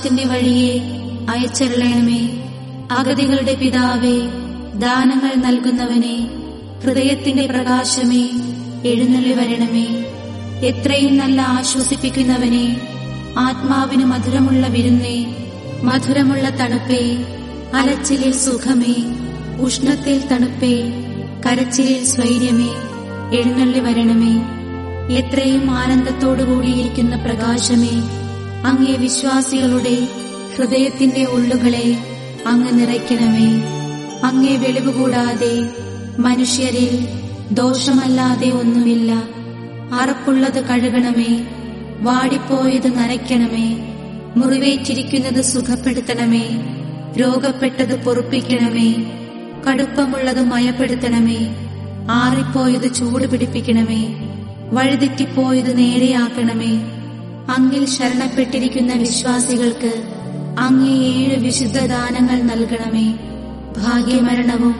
ആകാശത്തിന്റെ വഴിയെ അയച്ചരുളണമേ. അഗതികളുടെ പിതാവേ ദാനങ്ങൾ നൽകുന്നവനെ ഹൃദയത്തിന്റെ പ്രകാശമേ എഴുന്നള്ളി വരണമേ. എത്രയും നല്ല ആശ്വസിപ്പിക്കുന്നവനെ ആത്മാവിന് മധുരമുള്ള വിരുന്നേ മധുരമുള്ള തണുപ്പേ അലച്ചിലിൽ സുഖമേ ഉഷ്ണത്തിൽ തണുപ്പേ കരച്ചിലിൽ സ്വൈര്യമേ എഴുന്നള്ളി വരണമേ. എത്രയും ആനന്ദത്തോടുകൂടിയിരിക്കുന്ന പ്രകാശമേ അങ്ങേ വിശ്വാസികളുടെ ഹൃദയത്തിന്റെ ഉള്ളുകളെ അങ്ങ് നിറയ്ക്കണമേ. അങ്ങേ വെളിവ് കൂടാതെ മനുഷ്യരിൽ ദോഷമല്ലാതെ ഒന്നുമില്ല. അറപ്പുള്ളത് കഴുകണമേ വാടിപ്പോയത് നനയ്ക്കണമേ മുറിവേറ്റിരിക്കുന്നത് സുഖപ്പെടുത്തണമേ രോഗപ്പെട്ടത് പൊറുപ്പിക്കണമേ കടുപ്പമുള്ളത് മയപ്പെടുത്തണമേ ആറിപ്പോയത് ചൂട് പിടിപ്പിക്കണമേ വഴിതെറ്റിപ്പോയത് നേരെയാക്കണമേ. അങ്ങിൽ ശരണപ്പെട്ടിരിക്കുന്ന വിശ്വാസികൾക്ക് അങ്ങേ ഏഴ് വിശുദ്ധ ദാനങ്ങൾ നൽകണമേ. ഭാഗ്യമരണവും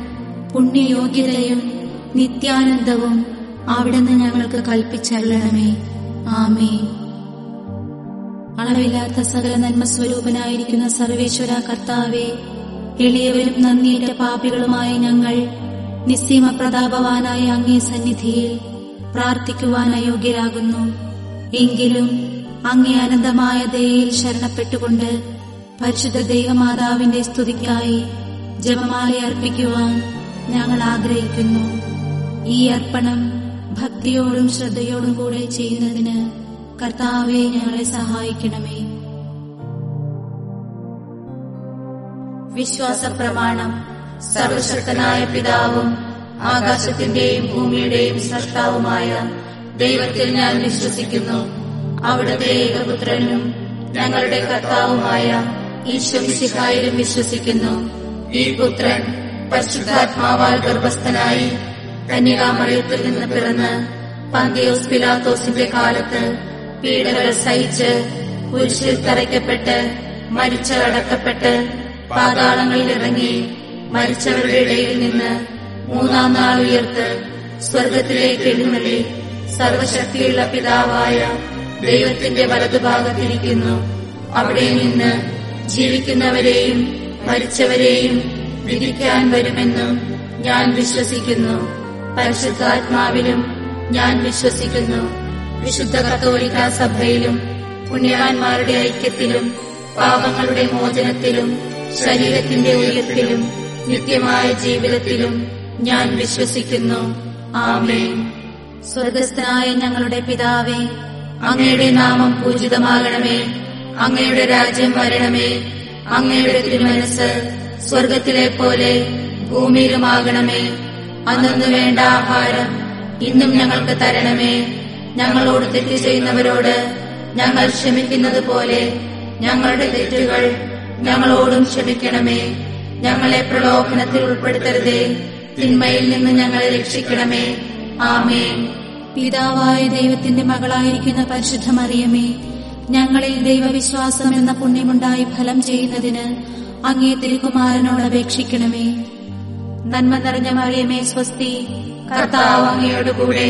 പുണ്യയോഗ്യതയും നിത്യാനന്ദവും അവിടുന്ന് ഞങ്ങൾക്ക് കൽപ്പിച്ചരുളണമേ. ആമേ അളവില്ലാത്ത സകല നന്മ സ്വരൂപനായിരിക്കുന്ന സർവേശ്വര കർത്താവെ എളിയവരും നന്ദിയേറ്റ പാപികളുമായ ഞങ്ങൾ നിസ്സീമ പ്രതാപവാനായ അങ്ങേ സന്നിധിയിൽ പ്രാർത്ഥിക്കുവാൻ അയോഗ്യരാകുന്നു എങ്കിലും അങ്ങേ അനന്തമായ ദയയിൽ ശരണപ്പെട്ടുകൊണ്ട് പരിശുദ്ധ ദൈവമാതാവിന്റെ സ്തുതിക്കായി ജപമാല അർപ്പിക്കുവാൻ ഞങ്ങൾ ആഗ്രഹിക്കുന്നു. ഈ അർപ്പണം ഭക്തിയോടും ശ്രദ്ധയോടും കൂടെ ചെയ്യുന്നതിന് കർത്താവെ ഞങ്ങളെ സഹായിക്കണമേ. വിശ്വാസ പ്രമാണം സർവശക്തനായ പിതാവും ആകാശത്തിന്റെയും ഭൂമിയുടെയും സൃഷ്ടാവുമായ ദൈവത്തിൽ ഞാൻ വിശ്വസിക്കുന്നു. അവിടുത്തെ ഏകപുത്രനും ഞങ്ങളുടെ കർത്താവുമായ ഈശ്വരിശിഹായിലും വിശ്വസിക്കുന്നു. ഈ പുത്രൻ പരിശുദ്ധാത്മാവാൽ ഗർഭസ്ഥനായി കന്യകാമറിയത്തിൽ നിന്ന് പിറന്ന് പന്തിയോസ് പിലാത്തോസിന്റെ കാലത്ത് പീഡകൾ സഹിച്ച് കുരിശിൽ തറയ്ക്കപ്പെട്ട് മരിച്ചടക്കപ്പെട്ട് പാതാളങ്ങളിൽ ഇറങ്ങി മരിച്ചവരുടെ ഇടയിൽ നിന്ന് മൂന്നാം നാൾ ഉയർത്ത് സ്വർഗത്തിലേക്ക് എഴുന്നള്ളി സർവശക്തിയുള്ള പിതാവായ ദൈവത്തിന്റെ വലതുഭാഗത്തിരിക്കുന്നു. അവിടെ നിന്ന് ജീവിക്കുന്നവരെയും മരിച്ചവരെയും വിധിക്കാൻ വരുമെന്നും ഞാൻ വിശ്വസിക്കുന്നു. പരിശുദ്ധാത്മാവിലും ഞാൻ വിശ്വസിക്കുന്നു. വിശുദ്ധ കത്തോലിക്ക സഭയിലും പുണ്യവാന്മാരുടെ ഐക്യത്തിലും പാപങ്ങളുടെ മോചനത്തിലും ശരീരത്തിന്റെ ഉയരത്തിലും നിത്യമായ ജീവിതത്തിലും ഞാൻ വിശ്വസിക്കുന്നു. ആമേ സ്വർഗസ്ഥനായ ഞങ്ങളുടെ പിതാവേ അങ്ങയുടെ നാമം പൂജിതമാകണമേ. അങ്ങയുടെ രാജ്യം വരണമേ. അങ്ങയുടെ തിരുമനസ് സ്വർഗത്തിലെ പോലെ ഭൂമിയിലുമാകണമേ. അന്നു വേണ്ട ആഹാരം ഇന്നും ഞങ്ങൾക്ക് തരണമേ. ഞങ്ങളോട് തെറ്റ് ചെയ്യുന്നവരോട് ഞങ്ങൾ ക്ഷമിക്കുന്നത് പോലെ ഞങ്ങളുടെ തെറ്റുകൾ ഞങ്ങളോടും ക്ഷമിക്കണമേ. ഞങ്ങളെ പ്രലോഭനത്തിൽ ഉൾപ്പെടുത്തരുതേ. തിന്മയിൽ നിന്ന് ഞങ്ങളെ രക്ഷിക്കണമേ. ആമേൻ. പിതാവായ ദൈവത്തിന്റെ മകളായിരിക്കുന്ന പരിശുദ്ധ മറിയമേ ഞങ്ങളിൽ ദൈവവിശ്വാസം എന്ന പുണ്യമുണ്ടായി ഫലം ചെയ്യുന്നതിന് അങ്ങേ തിരുകുമാരനോട് അപേക്ഷിക്കണമേ. നന്മ നിറഞ്ഞ മറിയമേ സ്വസ്തി കർത്താവ് അങ്ങയോടുകൂടെ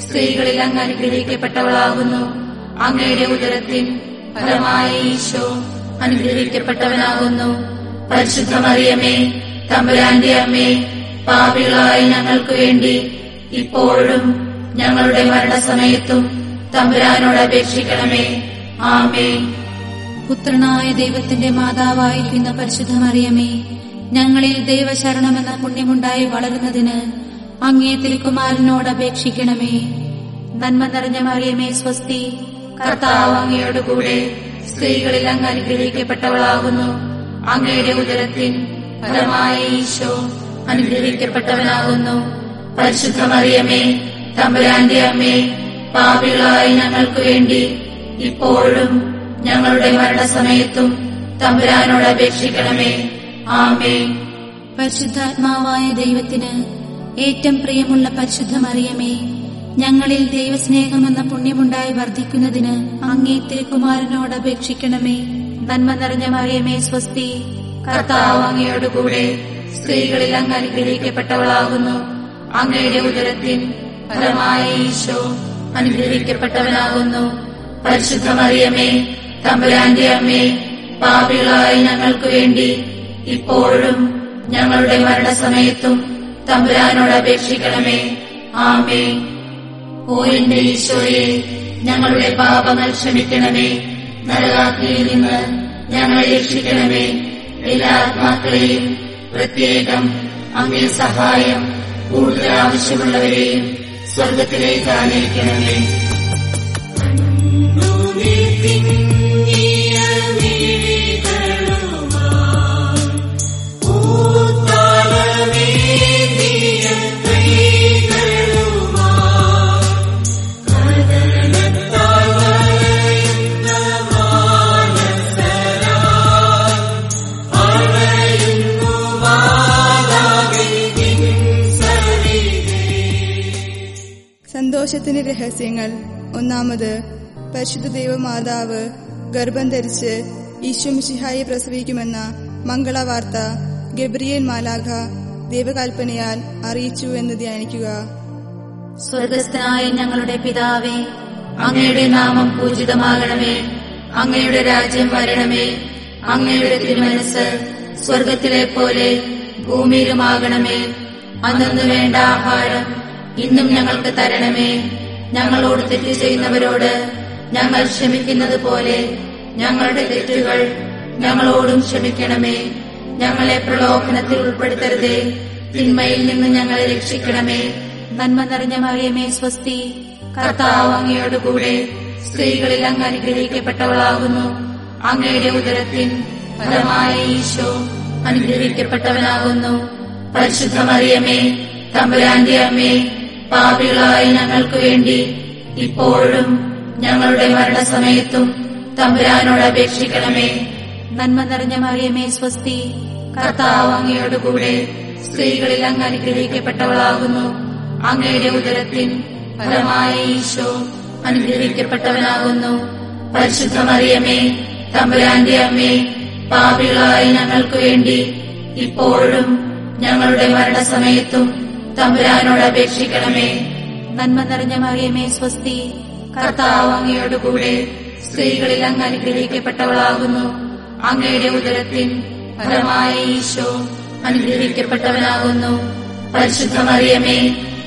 സ്ത്രീകളിൽ അങ്ങ് അനുഗ്രഹിക്കപ്പെട്ടവളാകുന്നു. അങ്ങയുടെ ഉദരത്തിൽ ഫലമായ ഈശോ അനുഗ്രഹിക്കപ്പെട്ടവനാകുന്നു. പരിശുദ്ധ മറിയമേ തമ്പുരാന്റെ അമ്മേ പാപികളായ ഞങ്ങൾക്ക് വേണ്ടി ഇപ്പോഴും ഞങ്ങളുടെ മരണസമയത്തും തമ്പുരാനോട് അപേക്ഷിക്കണമേ. ആമേ പുത്രനായ ദൈവത്തിന്റെ മാതാവായിരിക്കുന്ന പരിശുദ്ധ മറിയമേ ഞങ്ങളിൽ ദൈവശരണമെന്ന പുണ്യമുണ്ടായി വളരുന്നതിന് അങ്ങേ തിരുക്കുമാരനോട് അപേക്ഷിക്കണമേ. നന്മ നിറഞ്ഞ മറിയമേ സ്വസ്തി. കർത്താവ് അങ്ങയോടുകൂടെ സ്ത്രീകളിൽ അങ്ങ് അനുഗ്രഹിക്കപ്പെട്ടവളാകുന്നു. അങ്ങയുടെ ഉദരത്തിൻ ഫലമായ ഈശോ അനുഗ്രഹിക്കപ്പെട്ടവനാകുന്നു. പരിശുദ്ധ മറിയമേ തമ്പുരാന്റെ അമ്മേ പാപികളായ ഞങ്ങൾക്ക് വേണ്ടി ഇപ്പോഴും ഞങ്ങളുടെ മരണസമയത്തും തമ്പുരാനോട് അപേക്ഷിക്കണമേ. ആമേ പരിശുദ്ധാത്മാവായ ദൈവത്തിന് ഏറ്റവും പ്രിയമുള്ള പരിശുദ്ധ മറിയമേ ഞങ്ങളിൽ ദൈവസ്നേഹമെന്ന പുണ്യമുണ്ടായി വർദ്ധിക്കുന്നതിന് അങ്ങേ തിരുക്കുമാരനോട് അപേക്ഷിക്കണമേ. നന്മ നിറഞ്ഞ മറിയമേ സ്വസ്തി. കർത്താവ് അങ്ങയോടുകൂടെ സ്ത്രീകളിൽ അങ്ങ് അനുഗ്രഹിക്കപ്പെട്ടവളാകുന്നു. അങ്ങയുടെ ഉദരത്തിൻ ഫലമായ ഈശോ അനുഗ്രഹിക്കപ്പെട്ടവനാകുന്നു. പരിശുദ്ധ മറിയമേ തമ്പുരാന്റെ അമ്മേ പാപികളായ ഞങ്ങൾക്ക് വേണ്ടി ഇപ്പോഴും ഞങ്ങളുടെ മരണസമയത്തും തമ്പുരാനോട് അപേക്ഷിക്കണമേ. ആമേ ഓ എന്റെ ഈശോയെ ഞങ്ങളുടെ പാപങ്ങൾ ക്ഷമിക്കണമേ. നരകാഗ്നിയിൽ നിന്ന് ഞങ്ങളെ രക്ഷിക്കണമേ. എല്ലാ ആത്മാക്കളെയും പ്രത്യേകം അങ്ങേ സഹായം കൂടുതൽ ആവശ്യമുള്ളവരെയും സ്വർഗത്തിലേക്ക് ആനയിക്കണമേ സന്തോഷത്തിന്റെ രഹസ്യങ്ങൾ. ഒന്നാമത് പരിശുദ്ധ ദൈവമാതാവ് ഗർഭം ധരിച്ച് ഈശ്വമിഷിഹായെ പ്രസവിക്കുമെന്ന മംഗളവാർത്ത ഗബ്രിയേൽ മാലാഖ ദൈവകൽപ്പനയാൽ അറിയിച്ചു എന്ന് ധ്യാനിക്കുക. സ്വർഗസ്ഥനായ ഞങ്ങളുടെ പിതാവേ അങ്ങയുടെ നാമം പൂജിതമാകണമേ അങ്ങയുടെ രാജ്യം വരണമേ അങ്ങയുടെ തിരുമനസ് സ്വർഗത്തിലെ പോലെ ഭൂമിയിലുമാകണമേ. അന്നു വേണ്ട ആഹാരം ഇന്നും ഞങ്ങൾക്ക് തരണമേ. ഞങ്ങളോട് തെറ്റ് ചെയ്യുന്നവരോട് ഞങ്ങൾ ക്ഷമിക്കുന്നത് പോലെ ഞങ്ങളുടെ തെറ്റുകൾ ഞങ്ങളോടും ക്ഷമിക്കണമേ. ഞങ്ങളെ പ്രലോഭനത്തിൽ ഉൾപ്പെടുത്തരുതേ. തിന്മയിൽ നിന്ന് ഞങ്ങളെ രക്ഷിക്കണമേ. നന്മ നിറഞ്ഞ മറിയമേ സ്വസ്തി. കർത്താവ് കൂടെ സ്ത്രീകളിൽ അങ്ങ് അനുഗ്രഹിക്കപ്പെട്ടവളാകുന്നു. അങ്ങയുടെ ഉദരത്തിൻ ഫലമായ ഈശോ അനുഗ്രഹിക്കപ്പെട്ടവനാകുന്നു. പരിശുദ്ധ മറിയമേ തമ്പുരാന്റെ അമ്മേ പാപികളായ ഞങ്ങൾക്ക് വേണ്ടി ഇപ്പോഴും ഞങ്ങളുടെ മരണസമയത്തും തമ്പുരാനോട് അപേക്ഷിക്കണമേ. നന്മ നിറഞ്ഞ മറിയമേ സ്വസ്തി. കർത്താവ് കൂടെ സ്ത്രീകളിൽ അങ്ങ് അനുഗ്രഹിക്കപ്പെട്ടവളാകുന്നു. അങ്ങയുടെ ഉദരത്തിൽ ഫലമായ ഈശോ അനുഗ്രഹിക്കപ്പെട്ടവനാകുന്നു. പരിശുദ്ധ മറിയമേ തമ്പുരാന്റെ അമ്മേ പാപികളായ ഞങ്ങൾക്ക് വേണ്ടി ഇപ്പോഴും ഞങ്ങളുടെ മരണസമയത്തും തമ്പുരാനോട് അപേക്ഷിക്കണമേ നന്മ നിറഞ്ഞ മറിയമേ സ്വസ്തി. കർത്താവ് അങ്ങയോട് കൂടെ സ്ത്രീകളിൽ അങ്ങ് അനുഗ്രഹിക്കപ്പെട്ടവളാകുന്നു. അങ്ങയുടെ ഉദരത്തിൻ ഫലമായ ഈശോ അനുഗ്രഹിക്കപ്പെട്ടവനാകുന്നു. പരിശുദ്ധ മറിയമേ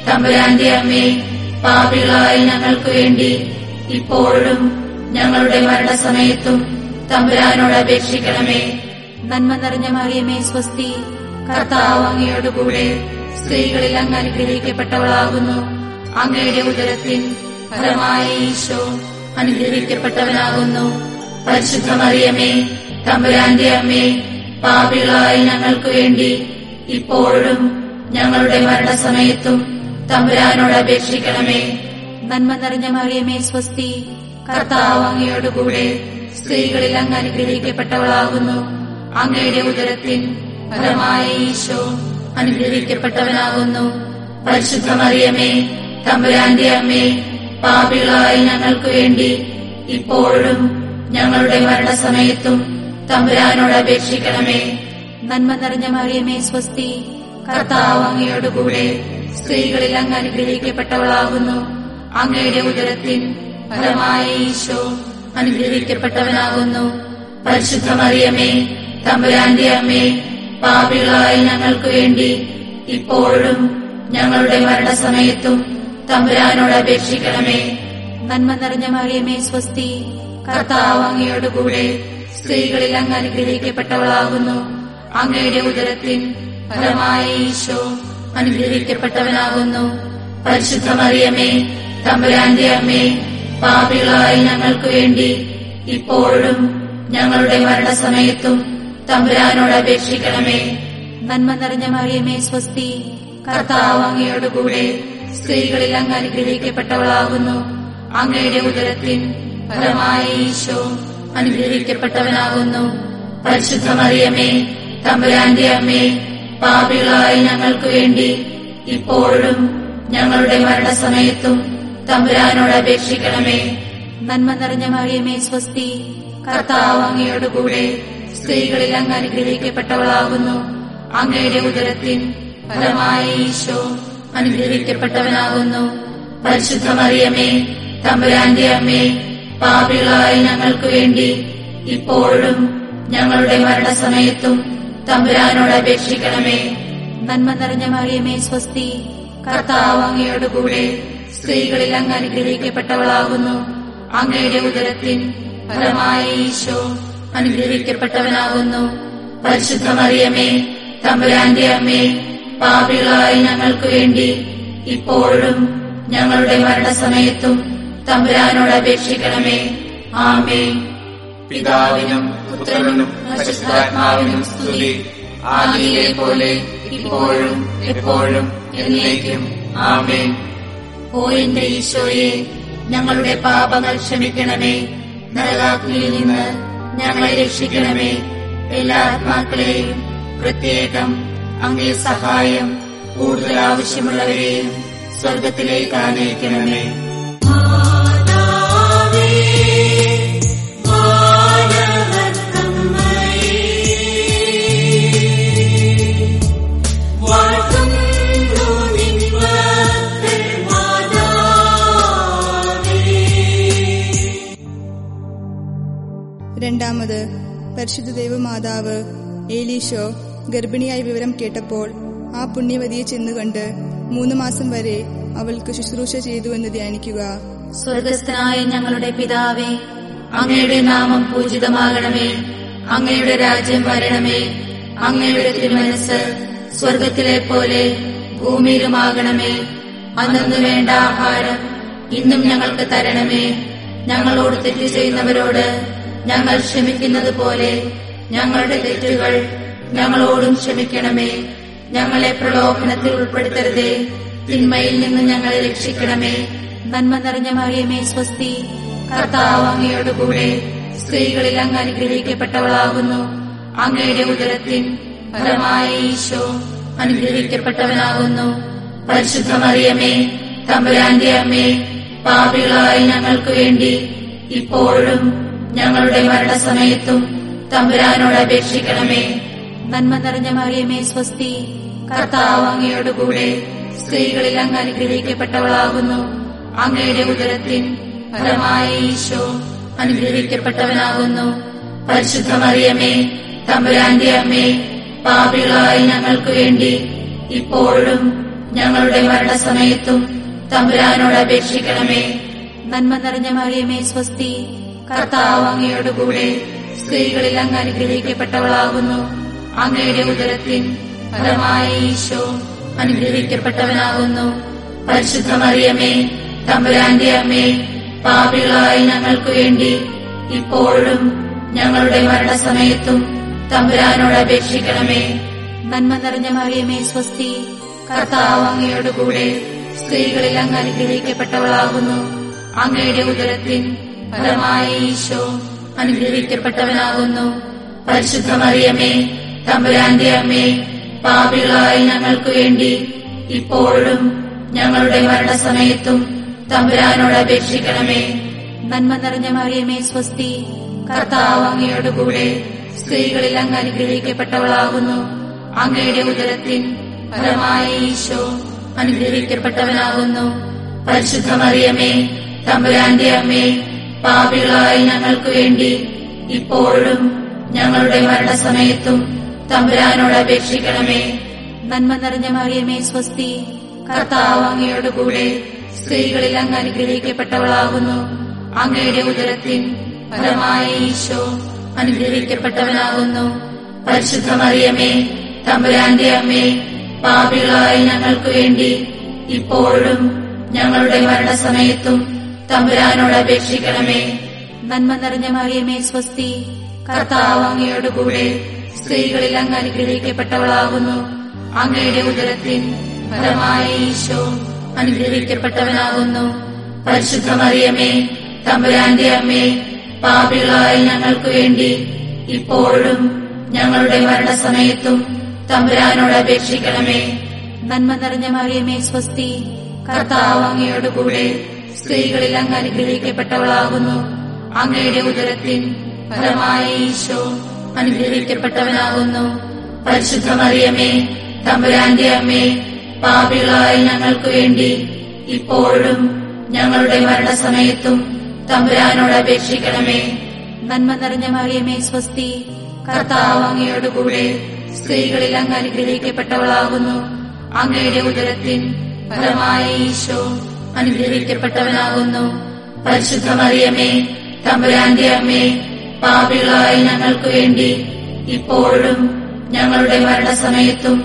തമ്പുരാന്റെ അമ്മേ പാപികളായ ഞങ്ങൾക്ക് വേണ്ടി ഇപ്പോഴും ഞങ്ങളുടെ മരണസമയത്തും തമ്പുരാനോട് അപേക്ഷിക്കണമേ നന്മ നിറഞ്ഞ മറിയമേ സ്വസ്തി. കർത്താവ് അങ്ങയോട് കൂടെ സ്ത്രീകളിൽ അങ്ങ് അനുഗ്രഹിക്കപ്പെട്ടവളാകുന്നു. അങ്ങയുടെ ഉദരത്തിൽ ഫലമായ ഈശോ അനുഗ്രഹിക്കപ്പെട്ടവനാകുന്നു. പരിശുദ്ധ മറിയമേ തമ്പുരാന്റെ അമ്മേ പാപികളായ ഞങ്ങൾക്ക് വേണ്ടി ഇപ്പോഴും ഞങ്ങളുടെ മരണസമയത്തും തമ്പുരാനോട് അപേക്ഷിക്കണമേ. നന്മ നിറഞ്ഞ മറിയമേ സ്വസ്തി. കർത്താവ് അങ്ങയോട് കൂടെ സ്ത്രീകളിൽ അങ്ങ് അനുഗ്രഹിക്കപ്പെട്ടവളാകുന്നു. അങ്ങയുടെ ഉദരത്തിൻ ഫലമായ ഈശോ അനുഗ്രഹിക്കപ്പെട്ടവനാകുന്നു. പരിശുദ്ധമറിയമേ തമ്പുരാന്റെ അമ്മേ പാപികളായി ഞങ്ങൾക്ക് വേണ്ടി ഇപ്പോഴും ഞങ്ങളുടെ മരണസമയത്തും തമ്പുരാനോട് അപേക്ഷിക്കണമേ. നന്മ നിറഞ്ഞ മറിയമേ സ്വസ്തി. കർത്താവ് കൂടെ സ്ത്രീകളിൽ അങ്ങ് അനുഗ്രഹിക്കപ്പെട്ടവളാകുന്നു. അങ്ങയുടെ ഉദരത്തിൽ ഫലമായ ഈശോ അനുഗ്രഹിക്കപ്പെട്ടവനാകുന്നു. പരിശുദ്ധ മറിയമേ തമ്പുരാന്റെ അമ്മേ പാപികളായ ഞങ്ങൾക്ക് വേണ്ടി ഇപ്പോഴും ഞങ്ങളുടെ മരണസമയത്തും തമ്പുരാനോട് അപേക്ഷിക്കണമേ. നന്മ നിറഞ്ഞ മറിയമേ സ്വസ്തി. കർത്താവ് അങ്ങയോട് കൂടെ സ്ത്രീകളിൽ അങ്ങ് അനുഗ്രഹിക്കപ്പെട്ടവളാകുന്നു. അങ്ങയുടെ ഉദരത്തിൻ ഫലമായ ഈശോ അനുഗ്രഹിക്കപ്പെട്ടവനാകുന്നു. പരിശുദ്ധ മറിയമേ തമ്പുരാന്റെ അമ്മേ പാപികളായ ഞങ്ങൾക്ക് വേണ്ടി ഇപ്പോഴും ഞങ്ങളുടെ മരണസമയത്തും തമ്പുരാനോട് അപേക്ഷിക്കണമേ നന്മ നിറഞ്ഞ മറിയമേ സ്വസ്തി. കർത്താവ് കൂടെ സ്ത്രീകളിൽ അങ്ങ് അനുഗ്രഹിക്കപ്പെട്ടവളാകുന്നു. അങ്ങയുടെ ഉദരത്തിൽ ഫലമായ ഈശോ അനുഗ്രഹിക്കപ്പെട്ടവനാകുന്നു. പരിശുദ്ധ മറിയമേ തമ്പുരാന്റെ അമ്മേ പാപികളായ ഞങ്ങൾക്ക് വേണ്ടി ഇപ്പോഴും ഞങ്ങളുടെ മരണസമയത്തും തമ്പുരാനോട് അപേക്ഷിക്കണമേ നന്മ നിറഞ്ഞ മറിയമേ സ്വസ്തി. കർത്താവ് കൂടെ സ്ത്രീകളിൽ അങ്ങ് അനുഗ്രഹിക്കപ്പെട്ടവളാകുന്നു. അങ്ങയുടെ ഉദരത്തിൻ ഫലമായ ഈശോ അനുഗ്രഹിക്കപ്പെട്ടവനാകുന്നു. പരിശുദ്ധ മറിയമേ തമ്പുരാന്റെ അമ്മേ പാപികളായ ഞങ്ങൾക്ക് വേണ്ടി ഇപ്പോഴും ഞങ്ങളുടെ മരണസമയത്തും തമ്പുരാനോട് അപേക്ഷിക്കണമേ. നന്മ നിറഞ്ഞ മറിയമേ സ്വസ്തി കർത്താവ് അങ്ങയോടുകൂടെ സ്ത്രീകളിൽ അങ്ങ് അനുഗ്രഹിക്കപ്പെട്ടവളാകുന്നു. അങ്ങയുടെ ഉദരത്തിൻ ഫലമായ ഈശോ അനുഗ്രഹിക്കപ്പെട്ടവനാകുന്നു. പരിശുദ്ധമറിയമേ തമ്പുരാന്റെ അമ്മേ പാപികളായ ഞങ്ങൾക്ക് വേണ്ടി ഇപ്പോഴും ഞങ്ങളുടെ മരണസമയത്തും തമ്പുരാനോട് അപേക്ഷിക്കണമേ. ആമേ പിതാവിനും പുത്രനും പരിശുദ്ധാത്മാവിനും സ്തുതി. ആദിയിലെ പോലെ ഇപ്പോഴും എപ്പോഴും എന്നേക്കും. ആമേ ഓ എന്റെ ഈശോയെ ഞങ്ങളുടെ പാപങ്ങൾ ക്ഷമിക്കണമേ. നരകാഗ്നിയിൽ നിന്ന് ഞങ്ങളെ രക്ഷിക്കണമേ. എല്ലാ ആത്മാക്കളെയും പ്രത്യേകം അങ്ങേ സഹായം കൂടുതൽ ആവശ്യമുള്ളവരെയും സ്വർഗത്തിലേക്ക് ആനയിക്കണമേ. രണ്ടാമത് പരിശുദ്ധ ദേവമാതാവ് ഏലീഷോ ഗർഭിണിയായ വിവരം കേട്ടപ്പോൾ ആ പുണ്യവതിയെ ചെന്നുകണ്ട് മൂന്ന് മാസം വരെ അവൾക്ക് ശുശ്രൂഷ ചെയ്തുവെന്ന് ധ്യാനിക്കുക. സ്വർഗസ്ഥനായ ഞങ്ങളുടെ പിതാവേ അങ്ങയുടെ നാമം പൂജിതമാകണമേ അങ്ങയുടെ രാജ്യം വരണമേ അങ്ങയുടെ തിരുമനസ് സ്വർഗത്തിലെ പോലെ ഭൂമിയിലുമാകണമേ. അന്നു വേണ്ട ആഹാരം ഇന്നും ഞങ്ങൾക്ക് തരണമേ. ഞങ്ങളോട് തെറ്റ് ചെയ്യുന്നവരോട് ഞങ്ങൾ ക്ഷമിക്കുന്നത് പോലെ ഞങ്ങളുടെ തെറ്റുകൾ ഞങ്ങളോടും ക്ഷമിക്കണമേ. ഞങ്ങളെ പ്രലോഭനത്തിൽ ഉൾപ്പെടുത്തരുതേ. തിന്മയിൽ നിന്ന് ഞങ്ങളെ രക്ഷിക്കണമേ. നന്മ നിറഞ്ഞ മറിയമേ സ്വസ്തി. കർത്താവ് അങ്ങയോടുകൂടെ സ്ത്രീകളിൽ അങ്ങ് അനുഗ്രഹിക്കപ്പെട്ടവളാകുന്നു. അങ്ങയുടെ ഉദരത്തിൻ ഫലമായ ഈശോ അനുഗ്രഹിക്കപ്പെട്ടവനാകുന്നു. പരിശുദ്ധ മറിയമേ തമ്പുരാന്റെ അമ്മേ പാപികളായ ഞങ്ങൾക്ക് വേണ്ടി ഇപ്പോഴും ഞങ്ങളുടെ മരണസമയത്തും തമ്പുരാനോട് അപേക്ഷിക്കണമേ. നന്മ നിറഞ്ഞ മറിയമേ സ്വസ്തി. കർത്താവ് അങ്ങയോടുകൂടെ സ്ത്രീകളിൽ അങ്ങ് അനുഗ്രഹിക്കപ്പെട്ടവളാകുന്നു. അങ്ങയുടെ ഉദരത്തിൻ ഫലമായ ഈശോ അനുഗ്രഹിക്കപ്പെട്ടവനാകുന്നു. പരിശുദ്ധ മറിയമേ തമ്പുരാന്റെ അമ്മേ പാപികളായ ഞങ്ങൾക്ക് വേണ്ടി ഇപ്പോഴും ഞങ്ങളുടെ മരണസമയത്തും തമ്പുരാനോട് അപേക്ഷിക്കണമേ. നന്മ നിറഞ്ഞ മറിയമേ സ്വസ്തി. കർത്താവ് അങ്ങയോടുകൂടെ സ്ത്രീകളിൽ അങ്ങ് അനുഗ്രഹിക്കപ്പെട്ടവളാകുന്നു. അങ്ങയുടെ ഉദരത്തിൻ ഫലമായ ഈശോ അനുഗ്രഹിക്കപ്പെട്ടവനാകുന്നു. പരിശുദ്ധ മറിയമേ തമ്പുരാന്റെ അമ്മേ പാപികളായി ഞങ്ങൾക്ക് വേണ്ടി ഇപ്പോഴും ഞങ്ങളുടെ മരണസമയത്തും തമ്പുരാനോട് അപേക്ഷിക്കണമേ. നന്മ നിറഞ്ഞ മറിയമേ സ്വസ്തി കർത്താവ് അങ്ങയോടുകൂടെ സ്ത്രീകളിൽ അങ്ങ് അനുഗ്രഹിക്കപ്പെട്ടവളാകുന്നു. അങ്ങയുടെ ഉദരത്തിൻ ഫലമായ ഈശോ അനുഗ്രഹിക്കപ്പെട്ടവനാകുന്നു. പരിശുദ്ധ മറിയമേ തമ്പുരാന്റെ അമ്മേ പാപികളായ ഞങ്ങൾക്ക് വേണ്ടി ഇപ്പോഴും ഞങ്ങളുടെ മരണസമയത്തും തമ്പുരാനോട് അപേക്ഷിക്കണമേ. നന്മ നിറഞ്ഞ മറിയമേ സ്വസ്തി. കർത്താവ് അങ്ങയോടുകൂടെ സ്ത്രീകളിൽ അങ്ങ് അനുഗ്രഹിക്കപ്പെട്ടവളാകുന്നു. അങ്ങയുടെ ഉദരത്തിൻ ഫലമായ ഈശോ അനുഗ്രഹിക്കപ്പെട്ടവനാകുന്നു. പരിശുദ്ധ മറിയമേ തമ്പുരാന്റെ അമ്മേ പാപികളായ ഞങ്ങൾക്ക് വേണ്ടി ഇപ്പോഴും ഞങ്ങളുടെ മരണസമയത്തും തമ്പുരാനോട് അപേക്ഷിക്കണമേ. നന്മ നിറഞ്ഞ മറിയമേ സ്വസ്തി. കർത്താവ് അങ്ങയോടുകൂടെ സ്ത്രീകളിൽ അങ്ങ് അനുഗ്രഹിക്കപ്പെട്ടവളാകുന്നു. അങ്ങയുടെ ഉദരത്തിൽ ഫലമായ ഈശോ അനുഗ്രഹിക്കപ്പെട്ടവനാകുന്നു. പരിശുദ്ധ മറിയമേ തമ്പുരാന്റെ അമ്മേ പാപികളായ ഞങ്ങൾക്ക് വേണ്ടി ഇപ്പോഴും ഞങ്ങളുടെ മരണസമയത്തും തമ്പുരാനോട് അപേക്ഷിക്കണമേ നന്മ നിറഞ്ഞ മറിയമേ സ്വസ്തി. കർത്താവ് കൂടെ സ്ത്രീകളിൽ അങ്ങ് അനുഗ്രഹിക്കപ്പെട്ടവളാകുന്നു. അങ്ങയുടെ ഉദരത്തിൻ ഫലമായ ഈശോ അനുഗ്രഹിക്കപ്പെട്ടവനാകുന്നു. പരിശുദ്ധ മറിയമേ തമ്പുരാന്റെ അമ്മേ പാപികളായ ഞങ്ങൾക്ക് വേണ്ടി ഇപ്പോഴും ഞങ്ങളുടെ മരണസമയത്തും തമ്പുരാനോട് അപേക്ഷിക്കണമേ നന്മ നിറഞ്ഞ മറിയമേ സ്വസ്തി. കർത്താവ് അങ്ങയോടുകൂടെ സ്ത്രീകളിൽ അങ്ങ് അനുഗ്രഹിക്കപ്പെട്ടവളാകുന്നു. അങ്ങയുടെ ഉദരത്തിൻ ഫലമായ ഈശോ അനുഗ്രഹിക്കപ്പെട്ടവനാകുന്നു. പരിശുദ്ധ മറിയമേ തമ്പുരാന്റെ അമ്മേ പാപികളായ ഞങ്ങൾക്ക് വേണ്ടി ഇപ്പോഴും ഞങ്ങളുടെ മരണസമയത്തും തമ്പുരാനോട് അപേക്ഷിക്കണമേ. നന്മ നിറഞ്ഞ മറിയമേ സ്വസ്തി കർത്താവ് അങ്ങയോടുകൂടെ സ്ത്രീകളിൽ അങ്ങ് അനുഗ്രഹിക്കപ്പെട്ടവളാകുന്നു. അങ്ങയുടെ ഉദരത്തിൻ ഫലമായ ഈശോ അനുഗ്രഹിക്കപ്പെട്ടവനാകുന്നു. പരിശുദ്ധമറിയമേ തമ്പുരാന്റെ അമ്മേ പാപികളായ ഞങ്ങൾക്ക് വേണ്ടി ഇപ്പോഴും ഞങ്ങളുടെ മരണസമയത്തും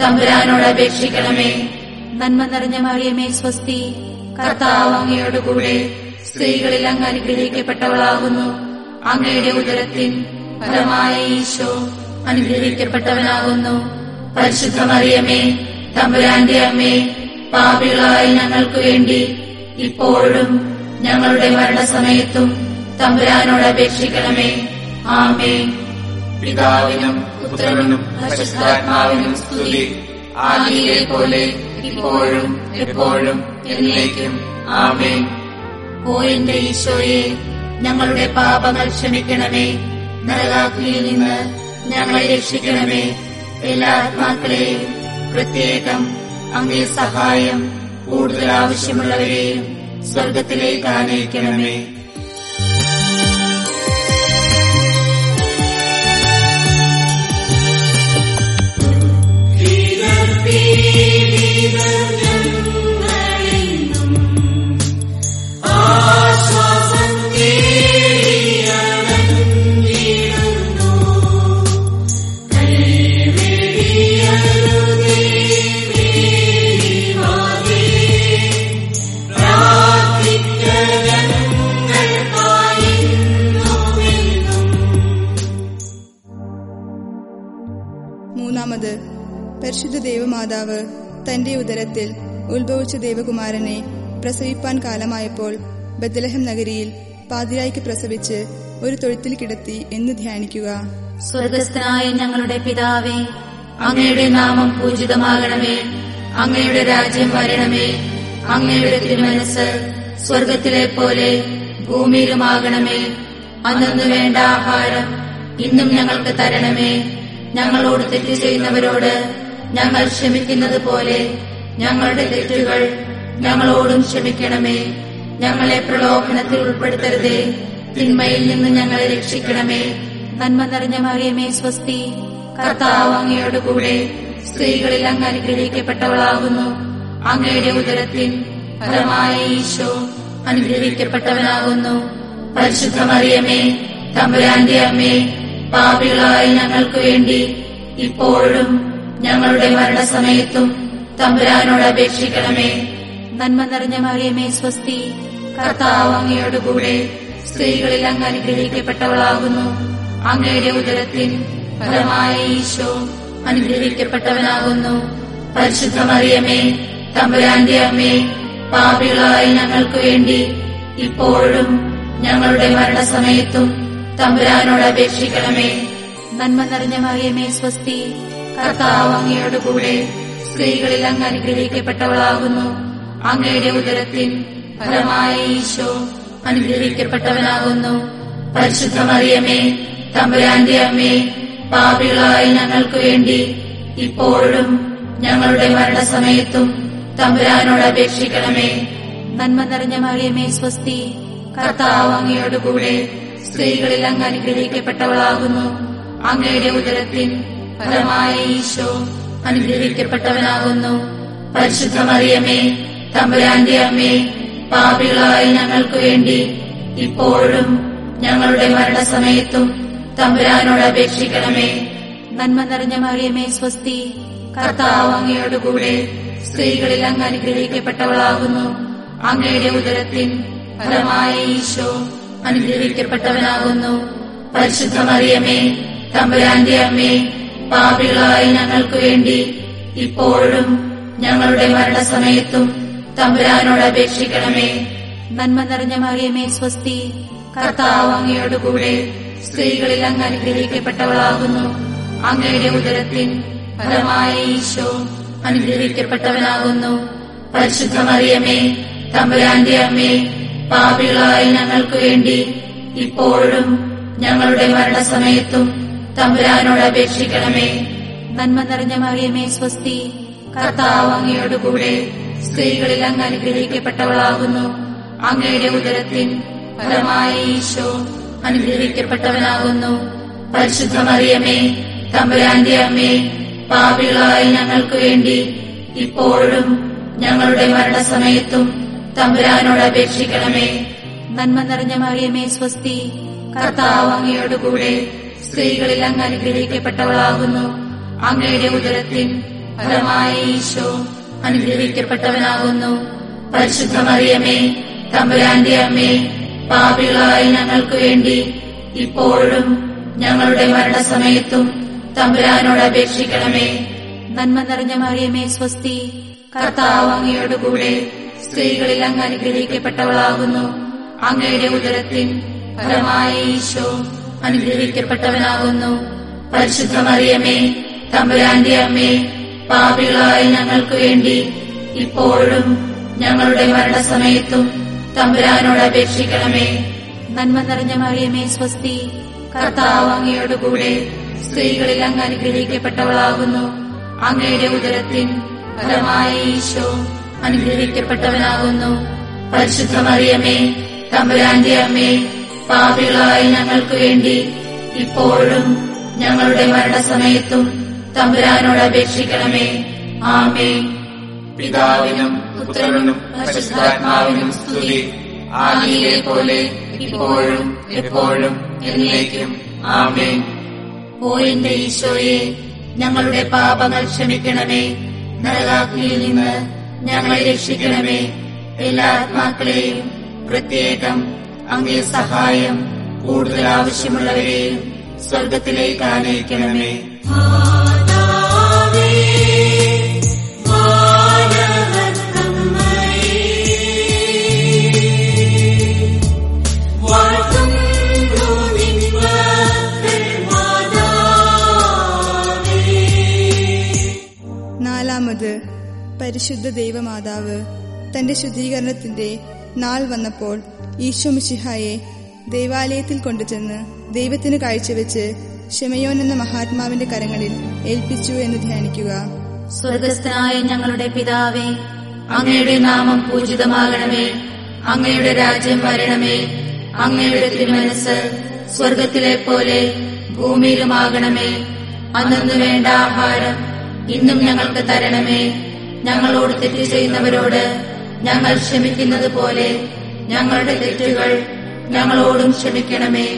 തമ്പുരാനോട് അപേക്ഷിക്കണമേ. നന്മ നിറഞ്ഞ മറിയമേ സ്വസ്തി. കർത്താവ് അങ്ങയോടുകൂടെ സ്ത്രീകളിൽ അങ്ങ് അനുഗ്രഹിക്കപ്പെട്ടവളാകുന്നു. അങ്ങയുടെ ഉദരത്തിൽ ഫലമായ ഈശോ അനുഗ്രഹിക്കപ്പെട്ടവനാകുന്നു. പരിശുദ്ധമറിയമേ തമ്പുരാന്റെ അമ്മേ പാപികളായ ഞങ്ങൾക്ക് വേണ്ടി ഇപ്പോഴും ഞങ്ങളുടെ മരണസമയത്തും തമ്പുരാനോട് അപേക്ഷിക്കണമേ. ആമേ പിതാവിനും പുത്രനും പരിശുദ്ധാത്മാവിനും സ്തുതി. ആദിയിലെ പോലെ ഇപ്പോഴും എപ്പോഴും എന്നേക്കും. ആമേ ഓ എന്റെ ഈശോയെ ഞങ്ങളുടെ പാപങ്ങൾ ക്ഷമിക്കണമേ. നരകാഗ്നിയിൽ നിന്ന് ഞങ്ങളെ രക്ഷിക്കണമേ. എല്ലാ ആത്മാക്കളെയും പ്രത്യേകം അങ്ങേ സഹായം കൂടുതൽ ആവശ്യമുള്ളവരെയും സ്വർഗത്തിലേക്ക് ആനയിക്കണമേ. മൂന്നാമത് പരിശുദ്ധ ദേവമാതാവ് തന്റെ ഉദരത്തിൽ ഉത്ഭവിച്ച ദേവകുമാരനെ പ്രസവിപ്പാൻ കാലമായപ്പോൾ ബദലഹം നഗരിയിൽ പാതിരായ്ക്ക് പ്രസവിച്ച് ഒരു തൊഴുത്തിൽ കിടത്തി എന്ന് ധ്യാനിക്കുക. സ്വർഗസ്ഥനായ ഞങ്ങളുടെ പിതാവേ അങ്ങയുടെ നാമം പൂജിതമാകണമേ അങ്ങയുടെ രാജ്യം വരണമേ അങ്ങയുടെ തിരുമനസ് സ്വർഗത്തിലെ പോലെ ഭൂമിയിലുമാകണമേ. അന്നു വേണ്ട ആഹാരം ഇന്നും ഞങ്ങൾക്ക് തരണമേ. ഞങ്ങളോട് തെറ്റ് ചെയ്യുന്നവരോട് ഞങ്ങൾ ക്ഷമിക്കുന്നത് പോലെ ഞങ്ങളുടെ തെറ്റുകൾ ഞങ്ങളോടും ക്ഷമിക്കണമേ. ഞങ്ങളെ പ്രലോഭനത്തിൽ ഉൾപ്പെടുത്തരുതേ. തിന്മയിൽ നിന്ന് ഞങ്ങളെ രക്ഷിക്കണമേ. നന്മ നിറഞ്ഞ മറിയമേ സ്വസ്തി. കർത്താവ് കൂടെ സ്ത്രീകളിൽ അങ്ങ് അനുഗ്രഹിക്കപ്പെട്ടവളാകുന്നു. അങ്ങയുടെ ഉദരത്തിൻ ഫലമായ ഈശോ അനുഗ്രഹിക്കപ്പെട്ടവനാകുന്നു. പരിശുദ്ധ മറിയമേ തമ്പുരാന്റെ അമ്മേ പാപികളായ ഞങ്ങൾക്ക് വേണ്ടി ഇപ്പോഴും ഞങ്ങളുടെ മരണസമയത്തും തമ്പുരാനോട് അപേക്ഷിക്കണമേ. നന്മ നിറഞ്ഞ മറിയമേ സ്വസ്തി. കർത്താവ് അങ്ങയോടുകൂടെ സ്ത്രീകളിൽ അങ്ങ് അനുഗ്രഹിക്കപ്പെട്ടവളാകുന്നു. അങ്ങയുടെ ഉദരത്തിൻ ഫലമായ ഈശോ അനുഗ്രഹിക്കപ്പെട്ടവനാകുന്നു. പരിശുദ്ധ മറിയമേ തമ്പുരാന്റെ അമ്മേ പാപികളായി ഞങ്ങൾക്ക് വേണ്ടി ഇപ്പോഴും ഞങ്ങളുടെ മരണസമയത്തും തമ്പുരാനോട് അപേക്ഷിക്കണമേ. നന്മ നിറഞ്ഞ മറിയമേ സ്വസ്തി. കർത്താവ് കൂടെ സ്ത്രീകളിൽ അങ്ങ് അനുഗ്രഹിക്കപ്പെട്ടവളാകുന്നു. അങ്ങയുടെ ഉദരത്തിൽ ഫലമായ ഈശോ അനുഗ്രഹിക്കപ്പെട്ടവനാകുന്നു. പരിശുദ്ധ മറിയമേ തമ്പുരാന്റെ അമ്മേ പാപികളായ ഞങ്ങൾക്ക് വേണ്ടി ഇപ്പോഴും ഞങ്ങളുടെ മരണസമയത്തും തമ്പുരാനോട് അപേക്ഷിക്കണമേ. നന്മ നിറഞ്ഞ മറിയമേ സ്വസ്തി. കർത്താവ് അങ്ങയോട് കൂടെ സ്ത്രീകളിൽ അങ്ങ് അനുഗ്രഹിക്കപ്പെട്ടവളാകുന്നു. അങ്ങയുടെ ഉദരത്തിൻ ഫലമായ ഈശോ അനുഗ്രഹിക്കപ്പെട്ടവനാകുന്നു. പരിശുദ്ധ മറിയമേ തമ്പുരാന്റെ അമ്മേ പാപികളായി ഞങ്ങൾക്ക് വേണ്ടി ഇപ്പോഴും ഞങ്ങളുടെ മരണസമയത്തും തമ്പുരാനോട് അപേക്ഷിക്കണമേ. നന്മ നിറഞ്ഞ മറിയമേ സ്വസ്തി. കർത്താവ് അങ്ങയോടുകൂടെ സ്ത്രീകളിൽ അങ്ങ് അനുഗ്രഹിക്കപ്പെട്ടവളാകുന്നു. അങ്ങയുടെ ഉദരത്തിൻ ഫലമായ ഈശോ അനുഗ്രഹിക്കപ്പെട്ടവനാകുന്നു. പരിശുദ്ധ മറിയമേ തമ്പുരാന്റെ അമ്മേ പാപികളായ ഞങ്ങൾക്ക് വേണ്ടി ഇപ്പോഴും ഞങ്ങളുടെ മരണസമയത്തും തമ്പുരാനോട് അപേക്ഷിക്കണമേ. നന്മ നിറഞ്ഞ മറിയമേ സ്വസ്തി. കർത്താവ് അങ്ങയോടുകൂടെ സ്ത്രീകളിൽ അങ്ങ് അനുഗ്രഹിക്കപ്പെട്ടവളാകുന്നു. അങ്ങയുടെ ഉദരത്തിൻ ഫലമായ ഈശോ അനുഗ്രഹിക്കപ്പെട്ടവനാകുന്നു. പരിശുദ്ധ മറിയമേ തമ്പുരാന്റെ അമ്മേ പാപികളായ ഞങ്ങൾക്ക് വേണ്ടി ഇപ്പോഴും ഞങ്ങളുടെ മരണസമയത്തും തമ്പുരാനോട് അപേക്ഷിക്കണമേ നന്മ നിറഞ്ഞ മറിയമേ സ്വസ്തി. കർത്താവ് അങ്ങയോട് കൂടെ സ്ത്രീകളിൽ അങ്ങ് അനുഗ്രഹിക്കപ്പെട്ടവളാകുന്നു. അങ്ങയുടെ ഉദരത്തിൻ ഫലമായ ഈശോ അനുഗ്രഹിക്കപ്പെട്ടവനാകുന്നു. പരിശുദ്ധ മറിയമേ തമ്പുരാന്റെ അമ്മേ പാപികളായ ഞങ്ങൾക്ക് വേണ്ടി ഇപ്പോഴും ഞങ്ങളുടെ മരണസമയത്തും തമ്പുരാനോട് അപേക്ഷിക്കണമേ നന്മ നിറഞ്ഞ മറിയമേ സ്വസ്തി. കർത്താവ് അങ്ങയോടുകൂടെ സ്ത്രീകളിൽ അങ്ങ് അനുഗ്രഹിക്കപ്പെട്ടവളാകുന്നു. അങ്ങയുടെ ഉദരത്തിൻ ഫലമായ ഈശോ അനുഗ്രഹിക്കപ്പെട്ടവനാകുന്നു. പരിശുദ്ധ മറിയമേ തമ്പുരാന്റെ അമ്മേ പാപികളായ ഞങ്ങൾക്ക് വേണ്ടി ഇപ്പോഴും ഞങ്ങളുടെ മരണസമയത്തും തമ്പുരാനോട് അപേക്ഷിക്കണമേ. നന്മ നിറഞ്ഞ മറിയമേ സ്വസ്തി. കർത്താവ് അങ്ങയോടുകൂടെ സ്ത്രീകളിൽ അങ്ങ് അനുഗ്രഹിക്കപ്പെട്ടവളാകുന്നു. അങ്ങയുടെ ഉദരത്തിൻ ഫലമായ ഈശോ അനുഗ്രഹിക്കപ്പെട്ടവനാകുന്നു. പരിശുദ്ധമറിയമേ തമ്പുരാന്റെ അമ്മേ പാപികളായ ഞങ്ങൾക്ക് വേണ്ടി ഇപ്പോഴും ഞങ്ങളുടെ മരണസമയത്തും തമ്പുരാനോട് അപേക്ഷിക്കണമേ. നന്മ നിറഞ്ഞ മറിയമേ സ്വസ്തി. കർത്താവ് അങ്ങയോടുകൂടെ സ്ത്രീകളിൽ അങ്ങ് അനുഗ്രഹിക്കപ്പെട്ടവളാകുന്നു. അങ്ങയുടെ ഉദരത്തിൻ ഫലമായ ഈശോ അനുഗ്രഹിക്കപ്പെട്ടവനാകുന്നു. പരിശുദ്ധമറിയമേ തമ്പുരാന്റെ അമ്മേ പാപികളായ ഞങ്ങൾക്ക് വേണ്ടി ഇപ്പോഴും ഞങ്ങളുടെ മരണസമയത്തും തമ്പുരാനോട് അപേക്ഷിക്കണമേ. ആമേ പിതാവിനും പുത്രനും പരിശുദ്ധാത്മാവിനും സ്തുതി. ആദിയിലെ പോലെ ഇപ്പോഴും എപ്പോഴും എന്നേക്കും. ആമേ ഓ എന്റെ ഈശോയെ ഞങ്ങളുടെ പാപങ്ങൾ ക്ഷമിക്കണമേ. നരകാഗ്നിയിൽ നിന്ന് ഞങ്ങളെ രക്ഷിക്കണമേ. എല്ലാ ആത്മാക്കളെയും പ്രത്യേകം അങ്ങേ സഹായം കൂടുതൽ ആവശ്യമുള്ളവരെയും സ്വർഗത്തിലേക്ക് ആനയിക്കണമേ നാലാമത് പരിശുദ്ധ ദൈവമാതാവ് തന്റെ ശുദ്ധീകരണത്തിന്റെ നാൾ വന്നപ്പോൾ ഈശോ മിശിഹായെ ദേവാലയത്തിൽ കൊണ്ടുചെന്ന് ദൈവത്തിന് കാഴ്ചവെച്ച് ഷെമയോൻ എന്ന മഹാത്മാവിന്റെ കരങ്ങളിൽ ഏൽപ്പിച്ചു എന്ന് ധ്യാനിക്കുക. സ്വർഗസ്ഥനായ ഞങ്ങളുടെ പിതാവേ അങ്ങയുടെ നാമം പൂജിതമാകണമേ അങ്ങയുടെ രാജ്യം വരണമേ അങ്ങയുടെ തിരുമനസ് സ്വർഗത്തിലെ പോലെ ഭൂമിയിലുമാകണമേ. അന്നു വേണ്ട ആഹാരം ഇന്നും ഞങ്ങൾക്ക് തരണമേ. ഞങ്ങളോട് തെറ്റ് ചെയ്യുന്നവരോട് ഞങ്ങൾ ക്ഷമിക്കുന്നത് പോലെ ഞങ്ങളുടെ തെറ്റുകൾ ഞങ്ങളോടും ക്ഷമിക്കണമേ.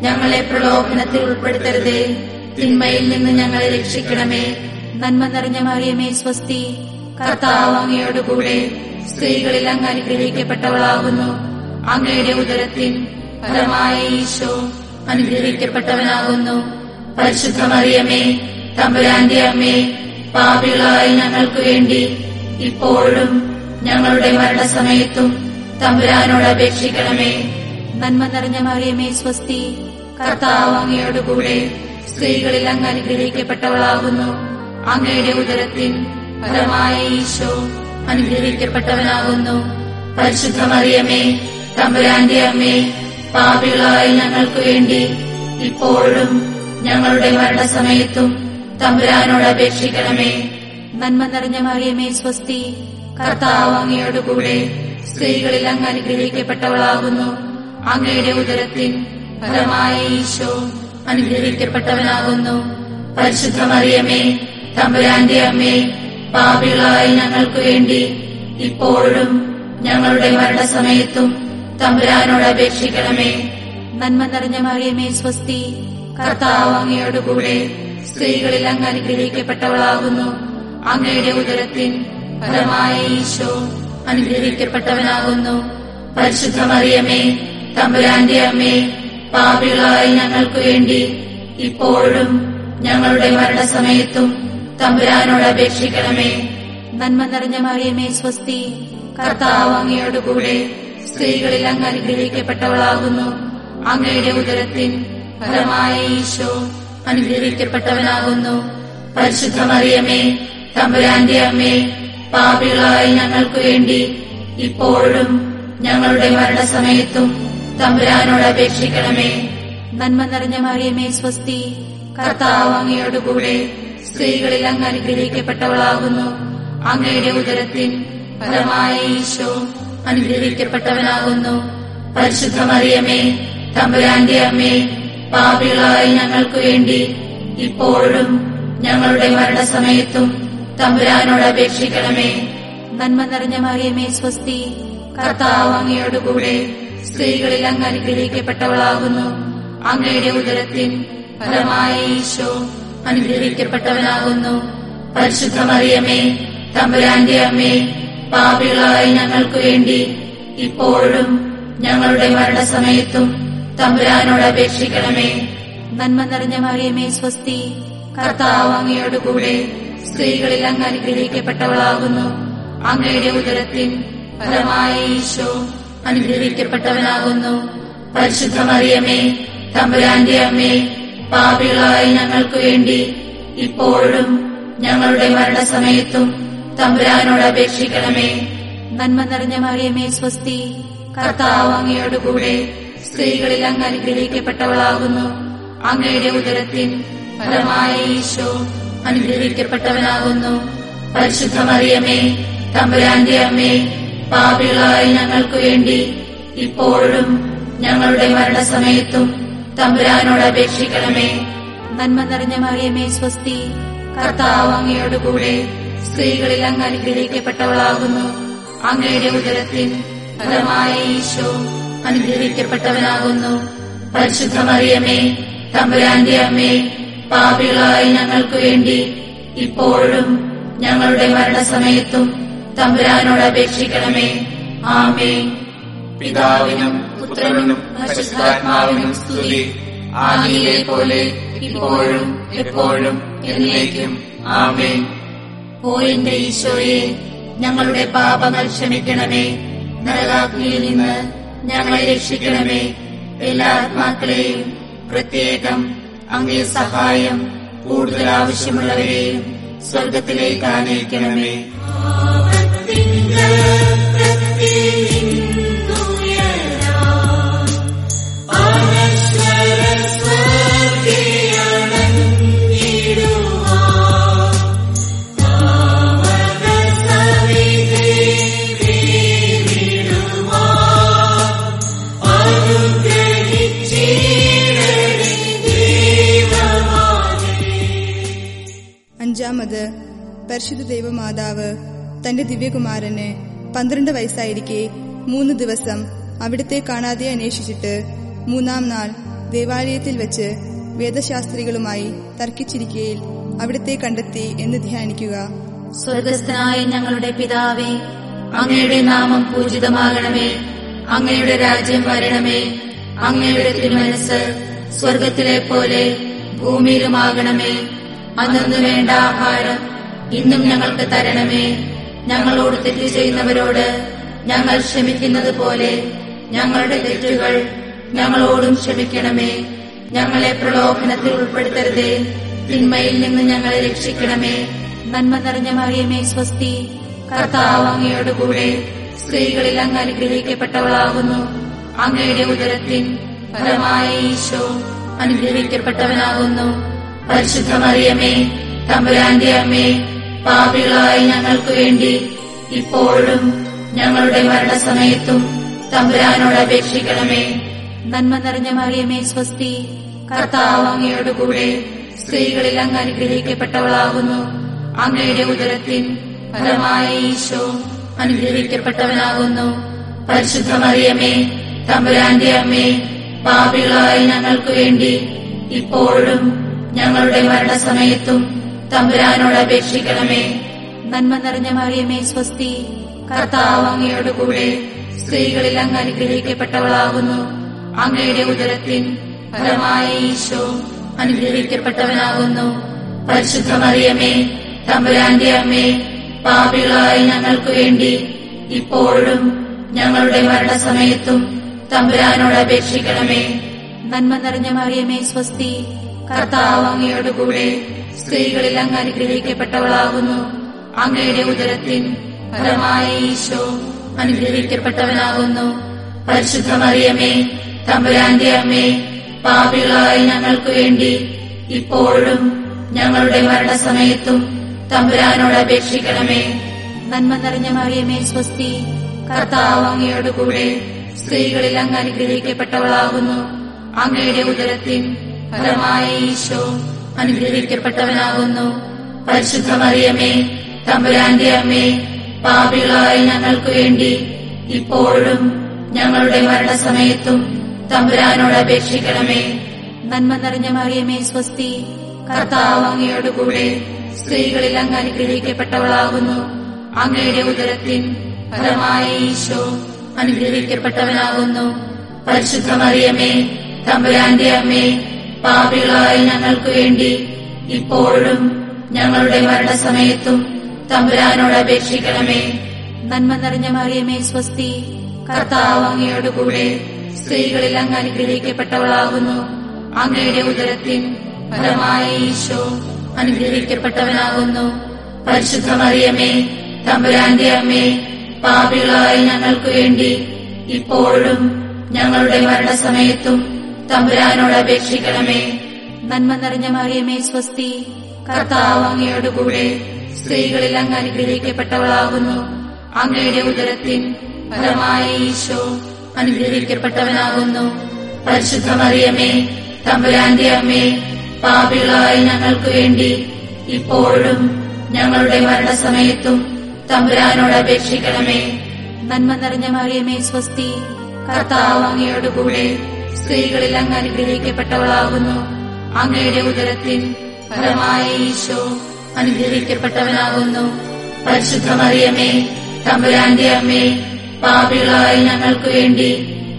ഞങ്ങളെ പ്രലോഭനത്തിൽ ഉൾപ്പെടുത്തരുതേ. തിന്മയിൽ നിന്ന് ഞങ്ങളെ രക്ഷിക്കണമേ. നന്മ നിറഞ്ഞ മറിയമേ സ്വസ്തി. കർത്താവ് അങ്ങയോടുകൂടെ സ്ത്രീകളിൽ അങ്ങ് അനുഗ്രഹിക്കപ്പെട്ടവളാകുന്നു. അങ്ങയുടെ ഉദരത്തിൻ ഫലമായ ഈശോ അനുഗ്രഹിക്കപ്പെട്ടവനാകുന്നു. പരിശുദ്ധ മറിയമേ തമ്പുരാന്റെ അമ്മേ പാപികളായ ഞങ്ങൾക്ക് വേണ്ടി ഇപ്പോഴും ഞങ്ങളുടെ മരണസമയത്തും തമ്പുരാനോട് അപേക്ഷിക്കണമേ. നന്മ നിറഞ്ഞ മറിയമേ സ്വസ്തി. കർത്താവ് അങ്ങയോടുകൂടെ സ്ത്രീകളിൽ അങ്ങ് അനുഗ്രഹിക്കപ്പെട്ടവളാകുന്നു. അങ്ങയുടെ ഉദരത്തിൻ ഫലമായ ഈശോ അനുഗ്രഹിക്കപ്പെട്ടവനാകുന്നു. പരിശുദ്ധ മറിയമേ തമ്പുരാന്റെ അമ്മേ പാപികളായ ഞങ്ങൾക്ക് വേണ്ടി ഇപ്പോഴും ഞങ്ങളുടെ മരണസമയത്തും തമ്പുരാനോട് അപേക്ഷിക്കണമേ. നന്മ നിറഞ്ഞ മറിയമേ സ്വസ്തി. കർത്താവ് അങ്ങയോടുകൂടെ സ്ത്രീകളിൽ അങ്ങ് അനുഗ്രഹിക്കപ്പെട്ടവളാകുന്നു. അങ്ങയുടെ ഉദരത്തിൻ ഫലമായ ഈശോ അനുഗ്രഹിക്കപ്പെട്ടവനാകുന്നു. പരിശുദ്ധ മറിയമേ തമ്പുരാന്റെ അമ്മേ പാപികളായ ഞങ്ങൾക്ക് വേണ്ടി ഇപ്പോഴും ഞങ്ങളുടെ മരണസമയത്തും തമ്പുരാനോട് അപേക്ഷിക്കണമേ. നന്മ നിറഞ്ഞ മറിയമേ സ്വസ്തി. കർത്താവ് അങ്ങയോടുകൂടെ സ്ത്രീകളിൽ അങ്ങ് അനുഗ്രഹിക്കപ്പെട്ടവളാകുന്നു. അങ്ങയുടെ ഉദരത്തിൻ ഫലമായ അനുഗ്രഹിക്കപ്പെട്ടവനാകുന്നു. പരിശുദ്ധ മറിയമേ തമ്പുരാന്റെ അമ്മേ പാപികളായ ഞങ്ങൾക്ക് വേണ്ടി ഇപ്പോഴും ഞങ്ങളുടെ മരണസമയത്തും തമ്പുരാനോട് അപേക്ഷിക്കണമേ. നന്മ നിറഞ്ഞ മറിയമേ സ്വസ്തി. കർത്താവ് അങ്ങയോടുകൂടെ സ്ത്രീകളിൽ അങ്ങ് അനുഗ്രഹിക്കപ്പെട്ടവളാകുന്നു. അങ്ങയുടെ ഉദരത്തിൽ ഫലമായ ഈശോ അനുഗ്രഹിക്കപ്പെട്ടവനാകുന്നു. പരിശുദ്ധ മറിയമേ തമ്പുരാന്റെ അമ്മേ പാപികളായ ഞങ്ങൾക്ക് വേണ്ടി ഇപ്പോഴും ഞങ്ങളുടെ മരണസമയത്തും തമ്പുരാനോട് അപേക്ഷിക്കണമേ. നന്മ നിറഞ്ഞ മറിയമേ സ്വസ്തി. കർത്താവ് അങ്ങയോടുകൂടെ സ്ത്രീകളിൽ അങ്ങ് അനുഗ്രഹിക്കപ്പെട്ടവളാകുന്നു. അങ്ങയുടെ ഉദരത്തിൽ ഫലമായ ഈശോ അനുഗ്രഹിക്കപ്പെട്ടവനാകുന്നു. പരിശുദ്ധ മറിയമേ തമ്പുരാന്റെ അമ്മേ പാപികളായ ഞങ്ങൾക്ക് വേണ്ടി ഇപ്പോഴും ഞങ്ങളുടെ മരണസമയത്തും തമ്പുരാനോട് അപേക്ഷിക്കണമേ. നന്മ നിറഞ്ഞ മറിയമേ സ്വസ്തി. കർത്താവ് അങ്ങയോടുകൂടെ സ്ത്രീകളിൽ അങ്ങ് അനുഗ്രഹിക്കപ്പെട്ടവളാകുന്നു. അങ്ങയുടെ ഉദരത്തിൻ ഫലമായ ഈശോ അനുഗ്രഹിക്കപ്പെട്ടവനാകുന്നു. പരിശുദ്ധ മറിയമേ തമ്പുരാന്റെ അമ്മേ പാപികളായ ഞങ്ങൾക്ക് വേണ്ടി ഇപ്പോഴും ഞങ്ങളുടെ മരണസമയത്തും തമ്പുരാനോട് അപേക്ഷിക്കണമേ. നന്മ നിറഞ്ഞ മറിയമേ സ്വസ്തി. കർത്താവ് അങ്ങയോടുകൂടെ സ്ത്രീകളിൽ അങ്ങ് അനുഗ്രഹിക്കപ്പെട്ടവളാകുന്നു. അങ്ങയുടെ ഉദരത്തിൽ ഫലമായ ഈശോ അനുഗ്രഹിക്കപ്പെട്ടവനാകുന്നു. പരിശുദ്ധ മറിയമേ തമ്പുരാന്റെ അമ്മേ പാപികളായ ഞങ്ങൾക്ക് വേണ്ടി ഇപ്പോഴും ഞങ്ങളുടെ മരണസമയത്തും തമ്പുരാനോട് അപേക്ഷിക്കണമേ. നന്മ നിറഞ്ഞ മറിയമേ സ്വസ്തി. കർത്താവ് അങ്ങയോടുകൂടെ സ്ത്രീകളിൽ അങ്ങ് അനുഗ്രഹിക്കപ്പെട്ടവളാകുന്നു. അങ്ങയുടെ ഉദരത്തിൽ ഫലമായ ഈശോ അനുഗ്രഹിക്കപ്പെട്ടവനാകുന്നു. പരിശുദ്ധമറിയമേ തമ്പുരാന്റെ അമ്മേ പാപികളായ ഞങ്ങൾക്ക് വേണ്ടി ഇപ്പോഴും ഞങ്ങളുടെ മരണസമയത്തും തമ്പുരാനോട് അപേക്ഷിക്കണമേ. നന്മ നിറഞ്ഞ മറിയമേ സ്വസ്തി. കർത്താവ് അങ്ങയോടുകൂടെ സ്ത്രീകളിൽ അങ്ങ് അനുഗ്രഹിക്കപ്പെട്ടവളാകുന്നു. അങ്ങയുടെ ഉദരത്തിൽ ഫലമായ ഈശോ അനുഗ്രഹിക്കപ്പെട്ടവനാകുന്നു. പരിശുദ്ധമറിയമേ തമ്പുരാന്റെ അമ്മേ പാപികളായ ഞങ്ങൾക്ക് വേണ്ടി ഇപ്പോഴും ഞങ്ങളുടെ മരണസമയത്തും തമ്പുരാനോട് അപേക്ഷിക്കണമേ. ആമേ പിതാവിനും പുത്രനും പരിശുദ്ധാത്മാവിനും സ്തുതി. ആദിയിലെ പോലെ ഇപ്പോഴും എപ്പോഴും എന്നേക്കും. ആമേ ഓ എന്റെ ഈശോയെ ഞങ്ങളുടെ പാപങ്ങൾ ക്ഷമിക്കണമേ. നരകാഗ്നിയിൽ നിന്ന് ഞങ്ങളെ രക്ഷിക്കണമേ. എല്ലാ ആത്മാക്കളെയും പ്രത്യേകം അങ്ങേ സഹായം കൂടുതൽ ആവശ്യമുള്ളവരെയും സ്വർഗത്തിലേക്ക് ആനയിക്കണമേ പരിശുദ്ധ ദൈവമാതാവ് തന്റെ ദിവ്യകുമാരന് പന്ത്രണ്ട് വയസ്സായിരിക്കെ മൂന്ന് ദിവസം അവിടുത്തെ കാണാതെ അന്വേഷിച്ചിട്ട് മൂന്നാം നാൾ ദേവാലയത്തിൽ വെച്ച് വേദശാസ്ത്രികളുമായി തർക്കിച്ചിരിക്കയിൽ അവിടുത്തെ കണ്ടെത്തി എന്ന് ധ്യാനിക്കുക. സ്വർഗസ്ഥനായ ഞങ്ങളുടെ പിതാവേ അങ്ങയുടെ നാമം പൂജിതമാകണമേ അങ്ങയുടെ രാജ്യം വരണമേ അങ്ങയുടെ തിരുമനസ് സ്വർഗത്തിലെ പോലെ ഭൂമിയിലുമാകണമേ അന്നു വേണ്ട ആഹാരം ഇന്നും ഞങ്ങൾക്ക് തരണമേ. ഞങ്ങളോട് തെറ്റ് ചെയ്യുന്നവരോട് ഞങ്ങൾ ക്ഷമിക്കുന്നത് പോലെ ഞങ്ങളുടെ തെറ്റുകൾ ഞങ്ങളോടും ക്ഷമിക്കണമേ. ഞങ്ങളെ പ്രലോഭനത്തിൽ ഉൾപ്പെടുത്തരുതേ. തിന്മയിൽ നിന്ന് ഞങ്ങളെ രക്ഷിക്കണമേ. നന്മ നിറഞ്ഞ മറിയമേ സ്വസ്തി. കർത്താവ് അങ്ങയോടുകൂടെ സ്ത്രീകളിൽ അങ്ങ് അനുഗ്രഹിക്കപ്പെട്ടവളാകുന്നു. അങ്ങയുടെ ഉദരത്തിൻ ഫലമായ ഈശോ അനുഗ്രഹിക്കപ്പെട്ടവനാകുന്നു. പരിശുദ്ധ മറിയമേ തമ്പുരാന്റെ അമ്മേ പാപികളായ ഞങ്ങൾക്ക് വേണ്ടി ഇപ്പോഴും ഞങ്ങളുടെ മരണസമയത്തും തമ്പുരാനോട് അപേക്ഷിക്കണമേ. നന്മ നിറഞ്ഞ മറിയമേ സ്വസ്തി. കർത്താവ് അങ്ങയോടുകൂടെ സ്ത്രീകളിൽ അങ്ങ് അനുഗ്രഹിക്കപ്പെട്ടവളാകുന്നു. അങ്ങയുടെ ഉദരത്തിൻ ഫലമായ ഈശോ അനുഗ്രഹിക്കപ്പെട്ടവനാകുന്നു. പരിശുദ്ധ മറിയമേ തമ്പുരാന്റെ അമ്മേ പാപികളായ ഞങ്ങൾക്ക് വേണ്ടി ഇപ്പോഴും ഞങ്ങളുടെ മരണസമയത്തും തമ്പുരാനോട് അപേക്ഷിക്കണമേ നന്മ നിറഞ്ഞ മറിയമേ സ്വസ്തി. കർത്താവ് അങ്ങയോടുകൂടെ സ്ത്രീകളിൽ അങ്ങ് അനുഗ്രഹിക്കപ്പെട്ടവളാകുന്നു. അങ്ങയുടെ ഉദരത്തിൻ ഫലമായ ഈശോ അനുഗ്രഹിക്കപ്പെട്ടവനാകുന്നു. പരിശുദ്ധ മറിയമേ തമ്പുരാന്റെ അമ്മേ പാപികളായ ഞങ്ങൾക്ക് വേണ്ടി ഇപ്പോഴും ഞങ്ങളുടെ മരണസമയത്തും തമ്പുരാനോട് അപേക്ഷിക്കണമേ നന്മ നിറഞ്ഞ മറിയമേ സ്വസ്തി. കർത്താവ് അങ്ങയോടുകൂടെ സ്ത്രീകളിൽ അങ്ങ് അനുഗ്രഹിക്കപ്പെട്ടവളാകുന്നു. അങ്ങയുടെ ഉദരത്തിൻ ഫലമായ ഈശോ അനുഗ്രഹിക്കപ്പെട്ടവനാകുന്നു. പരിശുദ്ധ മറിയമേ തമ്പുരാന്റെ അമ്മേ പാപികളായ ഞങ്ങൾക്ക് വേണ്ടി ഇപ്പോഴും ഞങ്ങളുടെ മരണസമയത്തും തമ്പുരാനോട് അപേക്ഷിക്കണമേ. നന്മ നിറഞ്ഞ മറിയമേ സ്വസ്തി കർത്താവ് അങ്ങയോട് കൂടെ സ്ത്രീകളിൽ അങ്ങ് അനുഗ്രഹിക്കപ്പെട്ടവളാകുന്നു. അങ്ങയുടെ ഉദരത്തിൻ ഫലമായ ഈശോ അനുഗ്രഹിക്കപ്പെട്ടവനാകുന്നു. പരിശുദ്ധ മറിയമേ തമ്പുരാന്റെ അമ്മേ പാപികളായ ഞങ്ങൾക്ക് വേണ്ടി ഇപ്പോഴും ഞങ്ങളുടെ മരണസമയത്തും തമ്പുരാനോട് അപേക്ഷിക്കണമേ. നന്മ നിറഞ്ഞ മറിയമേ സ്വസ്തി. കർത്താവ് സ്ത്രീകളിൽ അങ്ങ് അനുഗ്രഹിക്കപ്പെട്ടവളാകുന്നു. അങ്ങയുടെ ഉദരത്തിൻ ഫലമായ ഈശോ അനുഗ്രഹിക്കപ്പെട്ടവനാകുന്നു. പരിശുദ്ധ മറിയമേ തമ്പുരാന്റെ അമ്മേ പാപികളായ ഞങ്ങൾക്ക് വേണ്ടി ഇപ്പോഴും ഞങ്ങളുടെ മരണസമയത്തും തമ്പുരാനോട് അപേക്ഷിക്കണമേ. നന്മ നിറഞ്ഞ മറിയമേ സ്വസ്തി. കർത്താവ് കൂടെ സ്ത്രീകളിൽ അങ്ങ് അനുഗ്രഹിക്കപ്പെട്ടവളാകുന്നു. അങ്ങയുടെ ഉദരത്തിൽ ഫലമായ ഈശോ അനുഗ്രഹിക്കപ്പെട്ടവനാകുന്നു. പരിശുദ്ധ മറിയമേ തമ്പുരാന്റെ അമ്മേ പാപികളായ ഞങ്ങൾക്ക് വേണ്ടി ഇപ്പോഴും ഞങ്ങളുടെ മരണസമയത്തും തമ്പുരാനോട് അപേക്ഷിക്കണമേ നന്മ നിറഞ്ഞ മറിയമേ സ്വസ്തി. കർത്താവ് അങ്ങയോട് കൂടെ സ്ത്രീകളിൽ അങ്ങ് അനുഗ്രഹിക്കപ്പെട്ടവളാകുന്നു. അങ്ങയുടെ ഉദരത്തിൻ ഫലമായ ഈശോ അനുഗ്രഹിക്കപ്പെട്ടവനാകുന്നു. പരിശുദ്ധ മറിയമേ തമ്പുരാന്റെ അമ്മേ പാപികളായ ഞങ്ങൾക്ക് വേണ്ടി ഇപ്പോഴും ഞങ്ങളുടെ മരണസമയത്തും തമ്പുരാനോട് അപേക്ഷിക്കണമേ നന്മ നിറഞ്ഞ മറിയമേ സ്വസ്തി. കർത്താവ് അങ്ങയോട് കൂടെ സ്ത്രീകളിൽ അങ്ങ് അനുഗ്രഹിക്കപ്പെട്ടവളാകുന്നു. അങ്ങയുടെ ഉദരത്തിൽ ഫലമായ ഈശോ അനുഗ്രഹിക്കപ്പെട്ടവനാകുന്നു. പരിശുദ്ധ മറിയമേ തമ്പുരാന്റെ അമ്മേ പാപികളായ ഞങ്ങൾക്ക് വേണ്ടി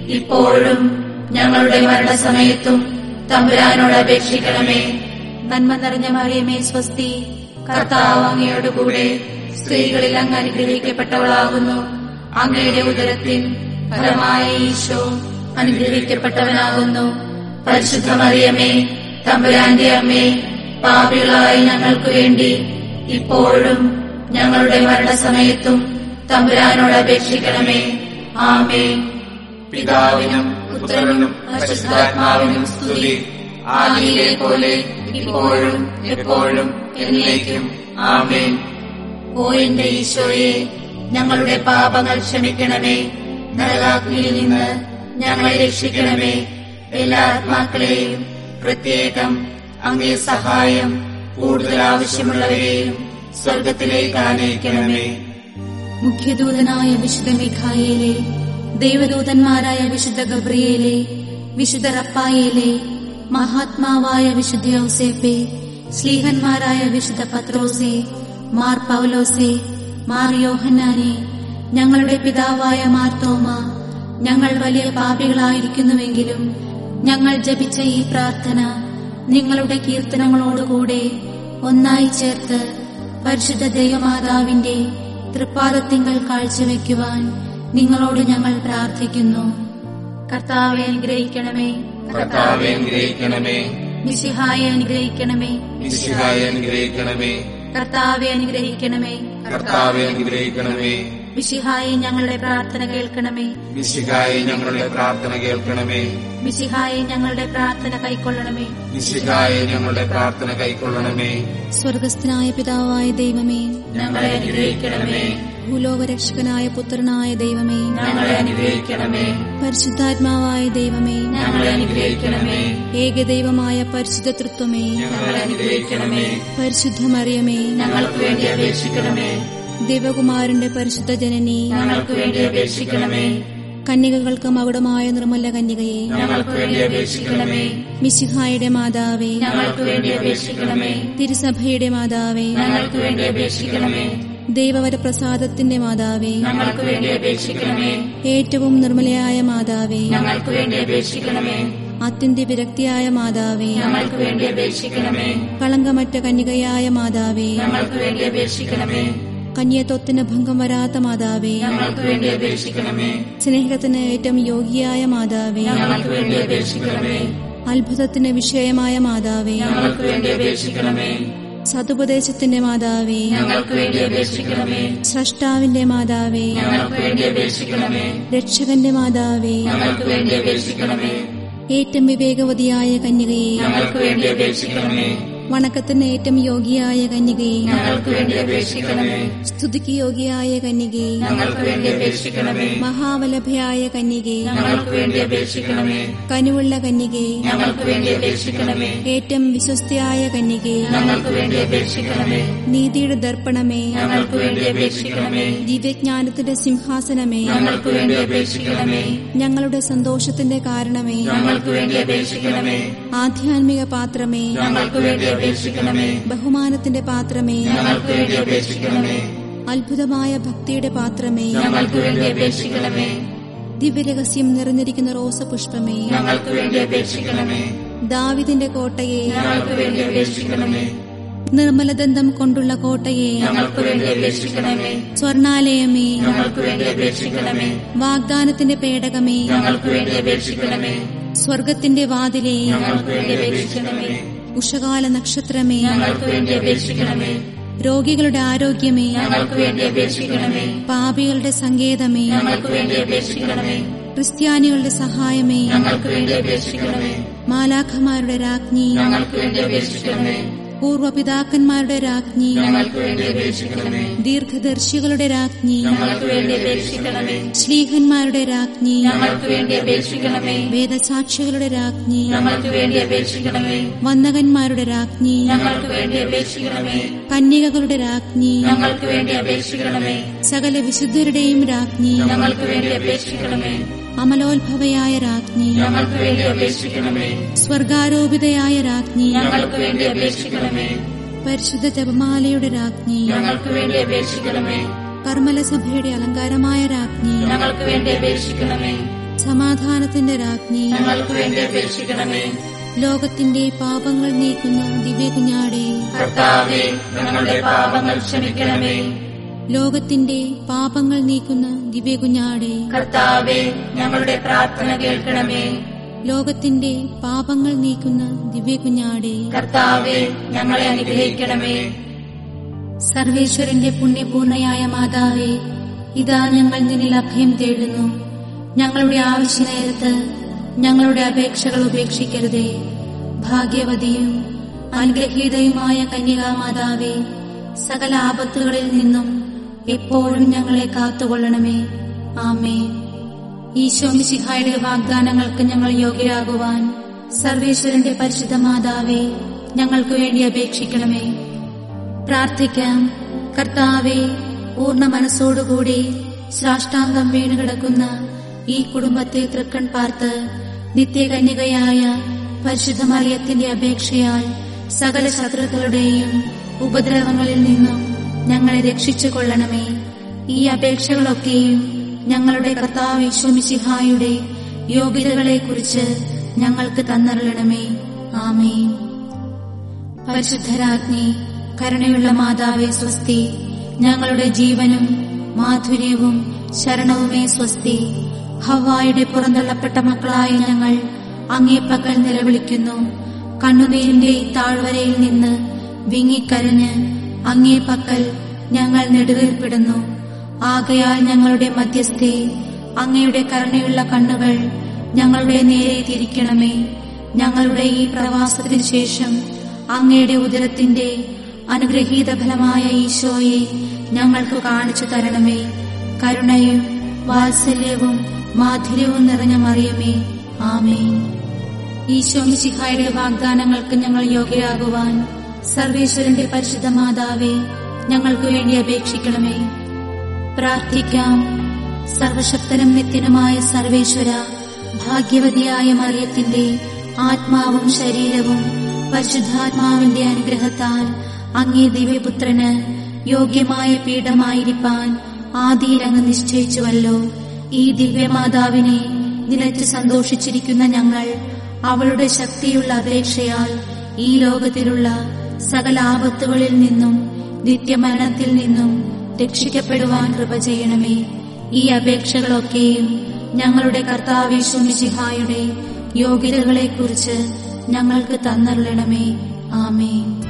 ഇപ്പോഴും ഞങ്ങളുടെ മരണസമയത്തും തമ്പുരാനോട് അപേക്ഷിക്കണമേ. നന്മ നിറഞ്ഞ മറിയമേ സ്വസ്തി കർത്താവ് അങ്ങയോട് കൂടെ സ്ത്രീകളിൽ അങ്ങ് അനുഗ്രഹിക്കപ്പെട്ടവളാകുന്നു. അങ്ങയുടെ ഉദരത്തിൽ ഫലമായ ഈശോ അനുഗ്രഹിക്കപ്പെട്ടവനാകുന്നു. പരിശുദ്ധ മറിയമേ തമ്പുരാന്റെ അമ്മേ പാപികളായ ഞങ്ങൾക്ക് വേണ്ടി ഇപ്പോഴും ഞങ്ങളുടെ മരണസമയത്തും തമ്പുരാനോട് അപേക്ഷിക്കണമേ. ആമേ പിതാവിനും പുത്രനും പരിശുദ്ധാത്മാവിനും സ്തുതി. ആദിയിലെ പോലെ ഇപ്പോഴും എപ്പോഴും എന്നേക്കും. ആമേൻ. ഓ എന്റെ ഈശോയെ ഞങ്ങളുടെ പാപങ്ങൾ ക്ഷമിക്കണമേ. നരകാഗ്നിയിൽ നിന്ന് ഞങ്ങളെ രക്ഷിക്കണമേ. എല്ലാ ആത്മാക്കളെയും പ്രത്യേകം അങ്ങേ സഹായം കൂടുതൽ ആവശ്യമുള്ളവരെയും സ്വർഗത്തിലേക്ക് ആനയിക്കണമേ. മുഖ്യദൂതനായ വിശുദ്ധ മിഖായേലെ ദൈവദൂതന്മാരായ വിശുദ്ധ ഗബ്രിയേലെ വിശുദ്ധ റപ്പായേലെ മഹാത്മാവായ വിശുദ്ധ ഔസേപ്പെ സ്ലീഹന്മാരായ വിശുദ്ധ പത്രോസെ മാർ പൗലോസെ മാർ യോഹന്നാനെ ഞങ്ങളുടെ പിതാവായ മാർത്തോമ ഞങ്ങൾ വലിയ പാപികളായിരിക്കുന്നുവെങ്കിലും ഞങ്ങൾ ജപിച്ച ഈ പ്രാർത്ഥന നിങ്ങളുടെ കീർത്തനങ്ങളോടുകൂടെ ഒന്നായി ചേർത്ത് പരിശുദ്ധ ദൈവമാതാവിന്റെ തൃപ്പാദത്തിങ്കൾ കാഴ്ചവെക്കുവാൻ നിങ്ങളോട് ഞങ്ങൾ പ്രാർത്ഥിക്കുന്നു. കർത്താവെ അനുഗ്രഹിക്കണമേ. കർത്താവെ അനുഗ്രഹിക്കണമേ. മിശിഹായെ അനുഗ്രഹിക്കണമേ. മിശിഹായെ അനുഗ്രഹിക്കണമേ. കർത്താവെ അനുഗ്രഹിക്കണമേ. കർത്താവെ അനുഗ്രഹിക്കണമേ. മിശിഹായെ ഞങ്ങളുടെ പ്രാർത്ഥന കേൾക്കണമേ. മിശിഹായി ഞങ്ങളുടെ പ്രാർത്ഥന കേൾക്കണമേ. മിശിഹായി ഞങ്ങളുടെ പ്രാർത്ഥന കൈക്കൊള്ളണമേ. മിശിഹായി ഞങ്ങളുടെ പ്രാർത്ഥന കൈക്കൊള്ളണമേ. സ്വർഗസ്ഥനായ പിതാവായ ദൈവമേ. ഞങ്ങളെ അനുഗ്രഹിക്കണമേ. ഭൂലോകരക്ഷകനായ പുത്രനായ ദൈവമേ. ഞങ്ങളെ അനുഗ്രഹിക്കണമേ. പരിശുദ്ധാത്മാവായ ദൈവമേ. ഞങ്ങളെ അനുഗ്രഹിക്കണമേ. ഏകദൈവമായ പരിശുദ്ധ തൃത്വമേ ഞങ്ങളെ അനുഗ്രഹിക്കണമേ. പരിശുദ്ധമറിയമേ. ഞങ്ങൾക്ക് വേണ്ടി അപേക്ഷിക്കണമേ. ദേവകുമാരന്റെ പരിശുദ്ധ ജനനി ഞങ്ങൾക്ക് വേണ്ടി അപേക്ഷിക്കണമേ. കന്യകകൾക്കും മകുടമായ നിർമ്മല കന്യകയെ ഞങ്ങൾക്ക് വേണ്ടി അപേക്ഷിക്കണമേ. മിശിഹായുടെ മാതാവേ ഞങ്ങൾക്ക് വേണ്ടി അപേക്ഷിക്കണമേ. തിരുസഭയുടെ മാതാവേ ഞങ്ങൾക്ക് വേണ്ടി അപേക്ഷിക്കണമേ. ദൈവവരപ്രസാദത്തിന്റെ മാതാവേ ഞങ്ങൾക്ക് വേണ്ടി അപേക്ഷിക്കണമേ. ഏറ്റവും നിർമ്മലയായ മാതാവേ ഞങ്ങൾക്ക് വേണ്ടി അപേക്ഷിക്കണമേ. അത്യന്ത വിരക്തിയായ മാതാവേ ഞങ്ങൾക്ക് വേണ്ടി അപേക്ഷിക്കണമേ. കളങ്കമറ്റ കന്യകയായ മാതാവേ ഞങ്ങൾക്ക് വേണ്ടി അപേക്ഷിക്കണമേ. കന്യത്വത്തിന് ഭംഗം വരാത്ത മാതാവേ സ്നേഹത്തിന് ഏറ്റവും യോഗ്യയായ മാതാവേ അത്ഭുതത്തിന് വിഷയമായ മാതാവേ സതുപദേശത്തിന്റെ മാതാവേ സ്രഷ്ടാവിന്റെ മാതാവേ രക്ഷകന്റെ മാതാവേ ഏറ്റവും വിവേകവതിയായ കന്യകയെ വണക്കത്തിന് ഏറ്റവും യോഗിയായ കന്യകയെ. ഞങ്ങൾക്ക് വേണ്ടി അപേക്ഷിക്കണമേ. സ്തുതിക്ക് യോഗ്യയായ കന്യകയെ. ഞങ്ങൾക്ക് വേണ്ടി അപേക്ഷിക്കണമേ. മഹാവലഭയായ കന്യകയെ. ഞങ്ങൾക്ക് വേണ്ടി അപേക്ഷിക്കണമേ. കനിവുള്ള കന്യകയെ. ഞങ്ങൾക്ക് വേണ്ടി അപേക്ഷിക്കണമേ. ഏറ്റവും വിശ്വസ്തയായ കന്യകയെ. ഞങ്ങൾക്ക് വേണ്ടി അപേക്ഷിക്കണമേ. നീതിയുടെ ദർപ്പണമേ. ഞങ്ങൾക്ക് വേണ്ടി അപേക്ഷിക്കണമേ. ദിവ്യജ്ഞാനത്തിന്റെ സിംഹാസനമേ. ഞങ്ങൾക്ക് വേണ്ടി അപേക്ഷിക്കണമേ. ഞങ്ങളുടെ സന്തോഷത്തിന്റെ കാരണമേ. ഞങ്ങൾക്ക് വേണ്ടി അപേക്ഷിക്കണമേ. ആധ്യാത്മിക പാത്രമേ. ഞങ്ങൾക്ക് വേണ്ടി അപേക്ഷിക്കണമേ. ബഹുമാനത്തിന്റെ പാത്രമേ. ഞങ്ങൾക്ക് വേണ്ടി അപേക്ഷിക്കണമേ. അത്ഭുതമായ ഭക്തിയുടെ പാത്രമേ. ഞങ്ങൾക്ക് വേണ്ടി അപേക്ഷിക്കണമേ. ദിവ്യരഹസ്യം നിറഞ്ഞിരിക്കുന്ന റോസപുഷ്പമേ. ഞങ്ങൾക്ക് വേണ്ടി അപേക്ഷിക്കണമേ. ദാവിദിന്റെ കോട്ടയെ. ഞങ്ങൾക്ക് വേണ്ടി അപേക്ഷിക്കണമേ. നിർമ്മലദന്തം കൊണ്ടുള്ള കോട്ടയെ. ഞങ്ങൾക്ക് വേണ്ടി അപേക്ഷിക്കണമേ. സ്വർണാലയമേ ഞങ്ങൾക്ക് വേണ്ടി അപേക്ഷിക്കണമേ. വാഗ്ദാനത്തിന്റെ പേടകമേ. ഞങ്ങൾക്ക് വേണ്ടി അപേക്ഷിക്കണമേ. സ്വർഗത്തിന്റെ വാതിലേ. ഞങ്ങൾക്ക് വേണ്ടി അപേക്ഷിക്കണമേ. ഉഷകാല നക്ഷത്രമേ ഞങ്ങൾക്ക് വേണ്ടി അപേക്ഷിക്കണമേ. രോഗികളുടെ ആരോഗ്യമേ ഞങ്ങൾക്ക് വേണ്ടി അപേക്ഷിക്കണമേ. പാപികളുടെ സങ്കേതമേ ഞങ്ങൾക്ക് വേണ്ടി അപേക്ഷിക്കണമേ. ക്രിസ്ത്യാനികളുടെ സഹായമേ ഞങ്ങൾക്ക് വേണ്ടി അപേക്ഷിക്കണമേ. മാലാഖമാരുടെ രാജ്ഞി ഞങ്ങൾക്ക് വേണ്ടി അപേക്ഷിക്കണമേ. പൂർവപിതാക്കന്മാരുടെ രാജ്ഞി. ഞങ്ങൾക്ക് വേണ്ടി അപേക്ഷിക്കണമേ. ദീർഘദർശികളുടെ രാജ്ഞി. ഞങ്ങൾക്ക് വേണ്ടി അപേക്ഷിക്കണമേ. ശ്ലീഹന്മാരുടെ രാജ്ഞി. ഞങ്ങൾക്ക് വേണ്ടി അപേക്ഷിക്കണമേ. വേദസാക്ഷികളുടെ രാജ്ഞി. ഞങ്ങൾക്ക് വേണ്ടി അപേക്ഷിക്കണമേ. വന്ദകന്മാരുടെ രാജ്ഞി. ഞങ്ങൾക്ക് വേണ്ടി അപേക്ഷിക്കണമേ. കന്യകകളുടെ രാജ്ഞി. ഞങ്ങൾക്ക് വേണ്ടി അപേക്ഷിക്കണമേ. സകല വിശുദ്ധരുടെയും രാജ്ഞി. ഞങ്ങൾക്ക് വേണ്ടി അപേക്ഷിക്കണമേ. അമലോത്ഭവയായ രാജ്ഞി. ഞങ്ങൾക്ക് വേണ്ടി അപേക്ഷിക്കണമേ. സ്വർഗാരോപിതയായ രാജ്ഞി. ഞങ്ങൾക്ക് വേണ്ടി അപേക്ഷിക്കണമേ. പരിശുദ്ധ ജപമാലയുടെ രാജ്ഞി. ഞങ്ങൾക്ക് വേണ്ടി അപേക്ഷിക്കണമേ. കർമ്മലസഭയുടെ അലങ്കാരമായ രാജ്ഞി. ഞങ്ങൾക്ക് വേണ്ടി അപേക്ഷിക്കണമേ. സമാധാനത്തിന്റെ രാജ്ഞി. ഞങ്ങൾക്ക് വേണ്ടി അപേക്ഷിക്കണമേ. ലോകത്തിന്റെ പാപങ്ങൾ നീക്കുന്ന ദിവ്യകുഞ്ഞാടെ. കർത്താവേ ഞങ്ങളുടെ പാപങ്ങൾ ക്ഷമിക്കണമേ. ലോകത്തിന്റെ പാപങ്ങൾ നീക്കുന്ന ദിവ്യകുഞ്ഞാടെ. കർത്താവേ ഞങ്ങളുടെ പ്രാർത്ഥന കേൾക്കണമേ. ലോകത്തിന്റെ പാപങ്ങൾ നീക്കുന്ന ദിവ്യകുഞ്ഞാടെ. കർത്താവേ ഞങ്ങളെ അനുഗ്രഹിക്കണമേ. സർവേശ്വരന്റെ പുണ്യപൂർണയായ മാതാവേ ഇതാ ഞങ്ങൾ നിന്നിൽ അഭയം തേടുന്നു. ഞങ്ങളുടെ ആവശ്യ നേരത്ത് ഞങ്ങളുടെ അപേക്ഷകൾ ഉപേക്ഷിക്കരുതേ. ഭാഗ്യവതിയും അനുഗ്രഹീതയുമായ കന്യകാമാതാവേ സകല ആപത്തുകളിൽ നിന്നും എപ്പോഴും ഞങ്ങളെ കാത്തുകൊള്ളണമേ. ആമേ ഈശോ മിശിഹായുടെ വാഗ്ദാനങ്ങൾക്ക് ഞങ്ങൾ യോഗ്യരാകുവാൻ സർവേശ്വരന്റെ പരിശുദ്ധ മാതാവേ ഞങ്ങൾക്ക് വേണ്ടി അപേക്ഷിക്കണമേ. പ്രാർത്ഥിക്കാം. കർത്താവെ പൂർണ മനസ്സോടുകൂടി ശ്രാഷ്ടാന്തം വീണുകിടക്കുന്ന ഈ കുടുംബത്തെ തൃക്കൺ പാർത്ത് നിത്യകന്യകയായ പരിശുദ്ധ മറിയത്തിന്റെ അപേക്ഷയാൽ സകല ശത്രുക്കളുടെയും ഉപദ്രവങ്ങളിൽ നിന്നും ഞങ്ങളെ രക്ഷിച്ചു കൊള്ളണമേ ഈ അപേക്ഷകളൊക്കെയും ഞങ്ങളുടെ കർത്താവ് ഈശോമിശിഹായുടെ യോഗ്യതകളെക്കുറിച്ച് ഞങ്ങൾക്ക് തന്നറിയണമേ ആമേ പരിശുദ്ധരാജ്ഞി കരുണയുള്ള മാതാവേ സ്വസ്തി ഞങ്ങളുടെ ജീവനും മാധുര്യവും ശരണവുമേ സ്വസ്തി. ഹവായുടെ പുറന്തള്ളപ്പെട്ട മക്കളായി ഞങ്ങൾ അങ്ങേ പക്കൽ നിലവിളിക്കുന്നു. കണ്ണുനീരിന്റെ താഴ്വരയിൽ നിന്ന് വിങ്ങിക്കരഞ്ഞ് അങ്ങേ പക്കൽ ഞങ്ങൾ നെടുവേർപ്പെടുന്നു ആകയാൽ ഞങ്ങളുടെ മധ്യസ്ഥി അങ്ങയുടെ കരുണയുള്ള കണ്ണുകൾ ഞങ്ങളുടെ നേരെ തിരിക്കണമേ. ഞങ്ങളുടെ ഈ പ്രവാസത്തിന് ശേഷം അങ്ങയുടെ ഉദരത്തിന്റെ അനുഗ്രഹീത ഫലമായ ഈശോയെ ഞങ്ങൾക്ക് കാണിച്ചു തരണമേ. കരുണയും വാത്സല്യവും മാധുര്യവും നിറഞ്ഞ മറിയമേ. ആമേ ഈശോ മിശിഹായുടെ വാഗ്ദാനങ്ങൾക്ക് ഞങ്ങൾ യോഗ്യരാകുവാൻ സർവേശ്വരന്റെ പരിശുദ്ധ മാതാവേ ഞങ്ങൾക്ക് വേണ്ടി അപേക്ഷിക്കണമേ. പ്രാർത്ഥിക്കാം. സർവശക്തനും നിത്യനുമായ സർവേശ്വര ഭാഗ്യവതിയായ മറിയത്തിന്റെ ആത്മാവും ശരീരവും പരിശുദ്ധാത്മാവിന്റെ അനുഗ്രഹത്താൽ അങ്ങേ ദിവ്യപുത്രന് യോഗ്യമായ പീഠമായിരിക്കാൻ ആദിയിലങ്ങ് നിശ്ചയിച്ചുവല്ലോ. ഈ ദിവ്യമാതാവിനെ നിലച്ച് സന്തോഷിച്ചിരിക്കുന്ന ഞങ്ങൾ അവളുടെ ശക്തിയുള്ള അപേക്ഷയാൽ ഈ ലോകത്തിലുള്ള സകല ആപത്തുകളിൽ നിന്നും നിത്യമരണത്തിൽ നിന്നും രക്ഷിക്കപ്പെടുവാൻ കൃപ ചെയ്യണമേ. ഈ അപേക്ഷകളൊക്കെയും ഞങ്ങളുടെ കർത്താവേശുമിശിഹായുടെ യോഗ്യതകളെക്കുറിച്ച് ഞങ്ങൾക്ക് തന്നറിയണമേ ആമേൻ.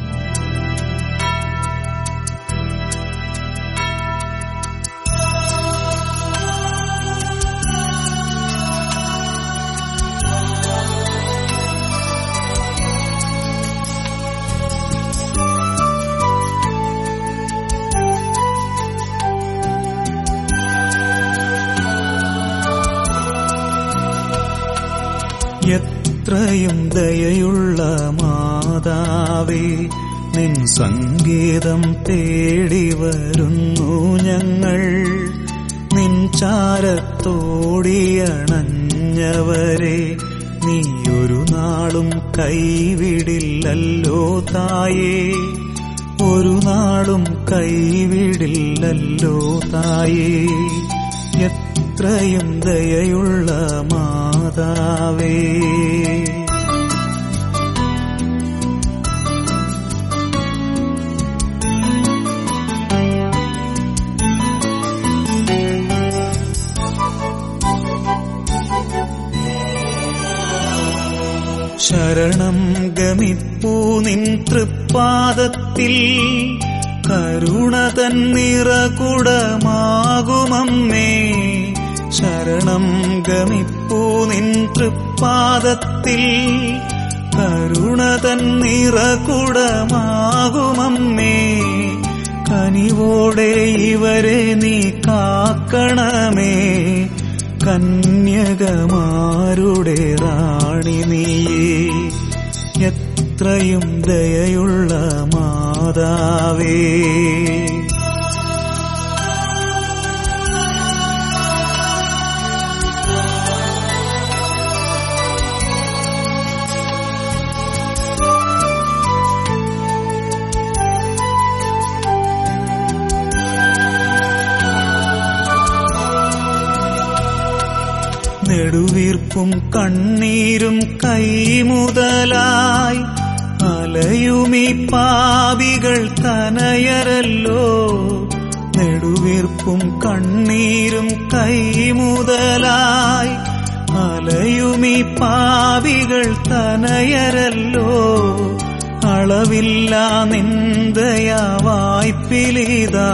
മാതാവേ നിൻ സംഗീതം തേടി വരുന്നു ഞങ്ങൾ. നിൻ ചാരത്തോടിയണഞ്ഞവരെ നീ നാളും കൈവിടില്ലല്ലോ തായേ. ഒരു നാളും കൈവിടില്ലല്ലോ തായേ. എത്രയും ദയയുള്ള മാതാവേ. നിൻ തൃപ്പാദത്തിൽ കരുണ തന്നിറകുടമാകുമമ്മേ ശരണം ഗമിപ്പൂ നിൻ തൃപ്പാദത്തിൽ കരുണ തന്നിറകുടമാകുമമ്മേ കനിവോടെ ഇവരെ നീ കാക്കണമേ. കന്യകമാരുടെ റാണി നീയേ. എത്രയും ദയയുള്ള മാതാവേ. നെടുവീർപ്പും കണ്ണീരും കൈമുതലായി അലയുമീ പാപികൾ തനയരല്ലോ. നെടുവീർപ്പും കണ്ണീരും കൈമുതലായി അലയുമീ പാപികൾ തനയരല്ലോ. അളവില്ല നിന്ദയാ വായ്പിലിതാ.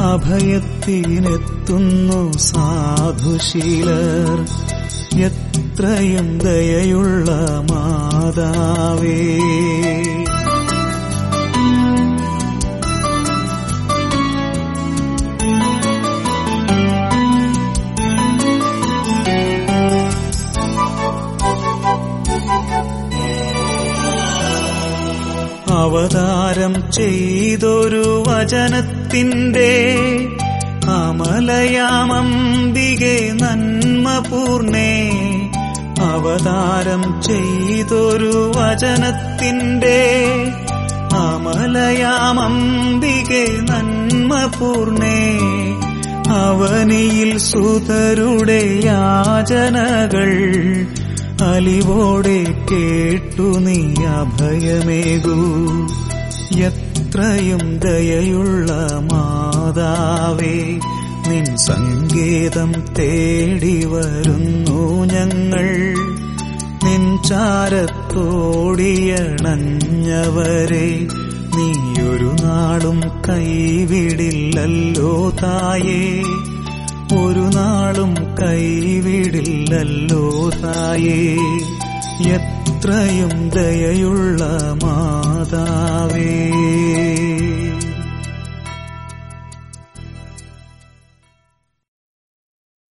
അഭയത്തിനെത്തുന്നു സാധുശീലർ. എത്രയും ദയയുള്ള മാതാവേ. ചെയ്തൊരു വചനത്തിന്റെ അമലയാമംബികെ നന്മപൂർണേ അവതാരം ചെയ്തൊരു വചനത്തിന്റെ അമലയാമംബികെ നന്മപൂർണേ അവനിയിൽ സുതരുടെ യാചനകൾ അലിവോടെ കേട്ടു നീ അഭയമേകൂ. എത്രയും ദയയുള്ള മാതാവേ നിൻ സങ്കേതം തേടി വരുന്നു ഞങ്ങൾ. നിൻ ചാരത്തോടിയണഞ്ഞവരെ നീയൊരു നാളും കൈവിടില്ലല്ലോ തായേ. ഒരു നാളും കൈവിടില്ലല്ലോ തായേ. എത്രയും ദയയുള്ള മാതാവേ.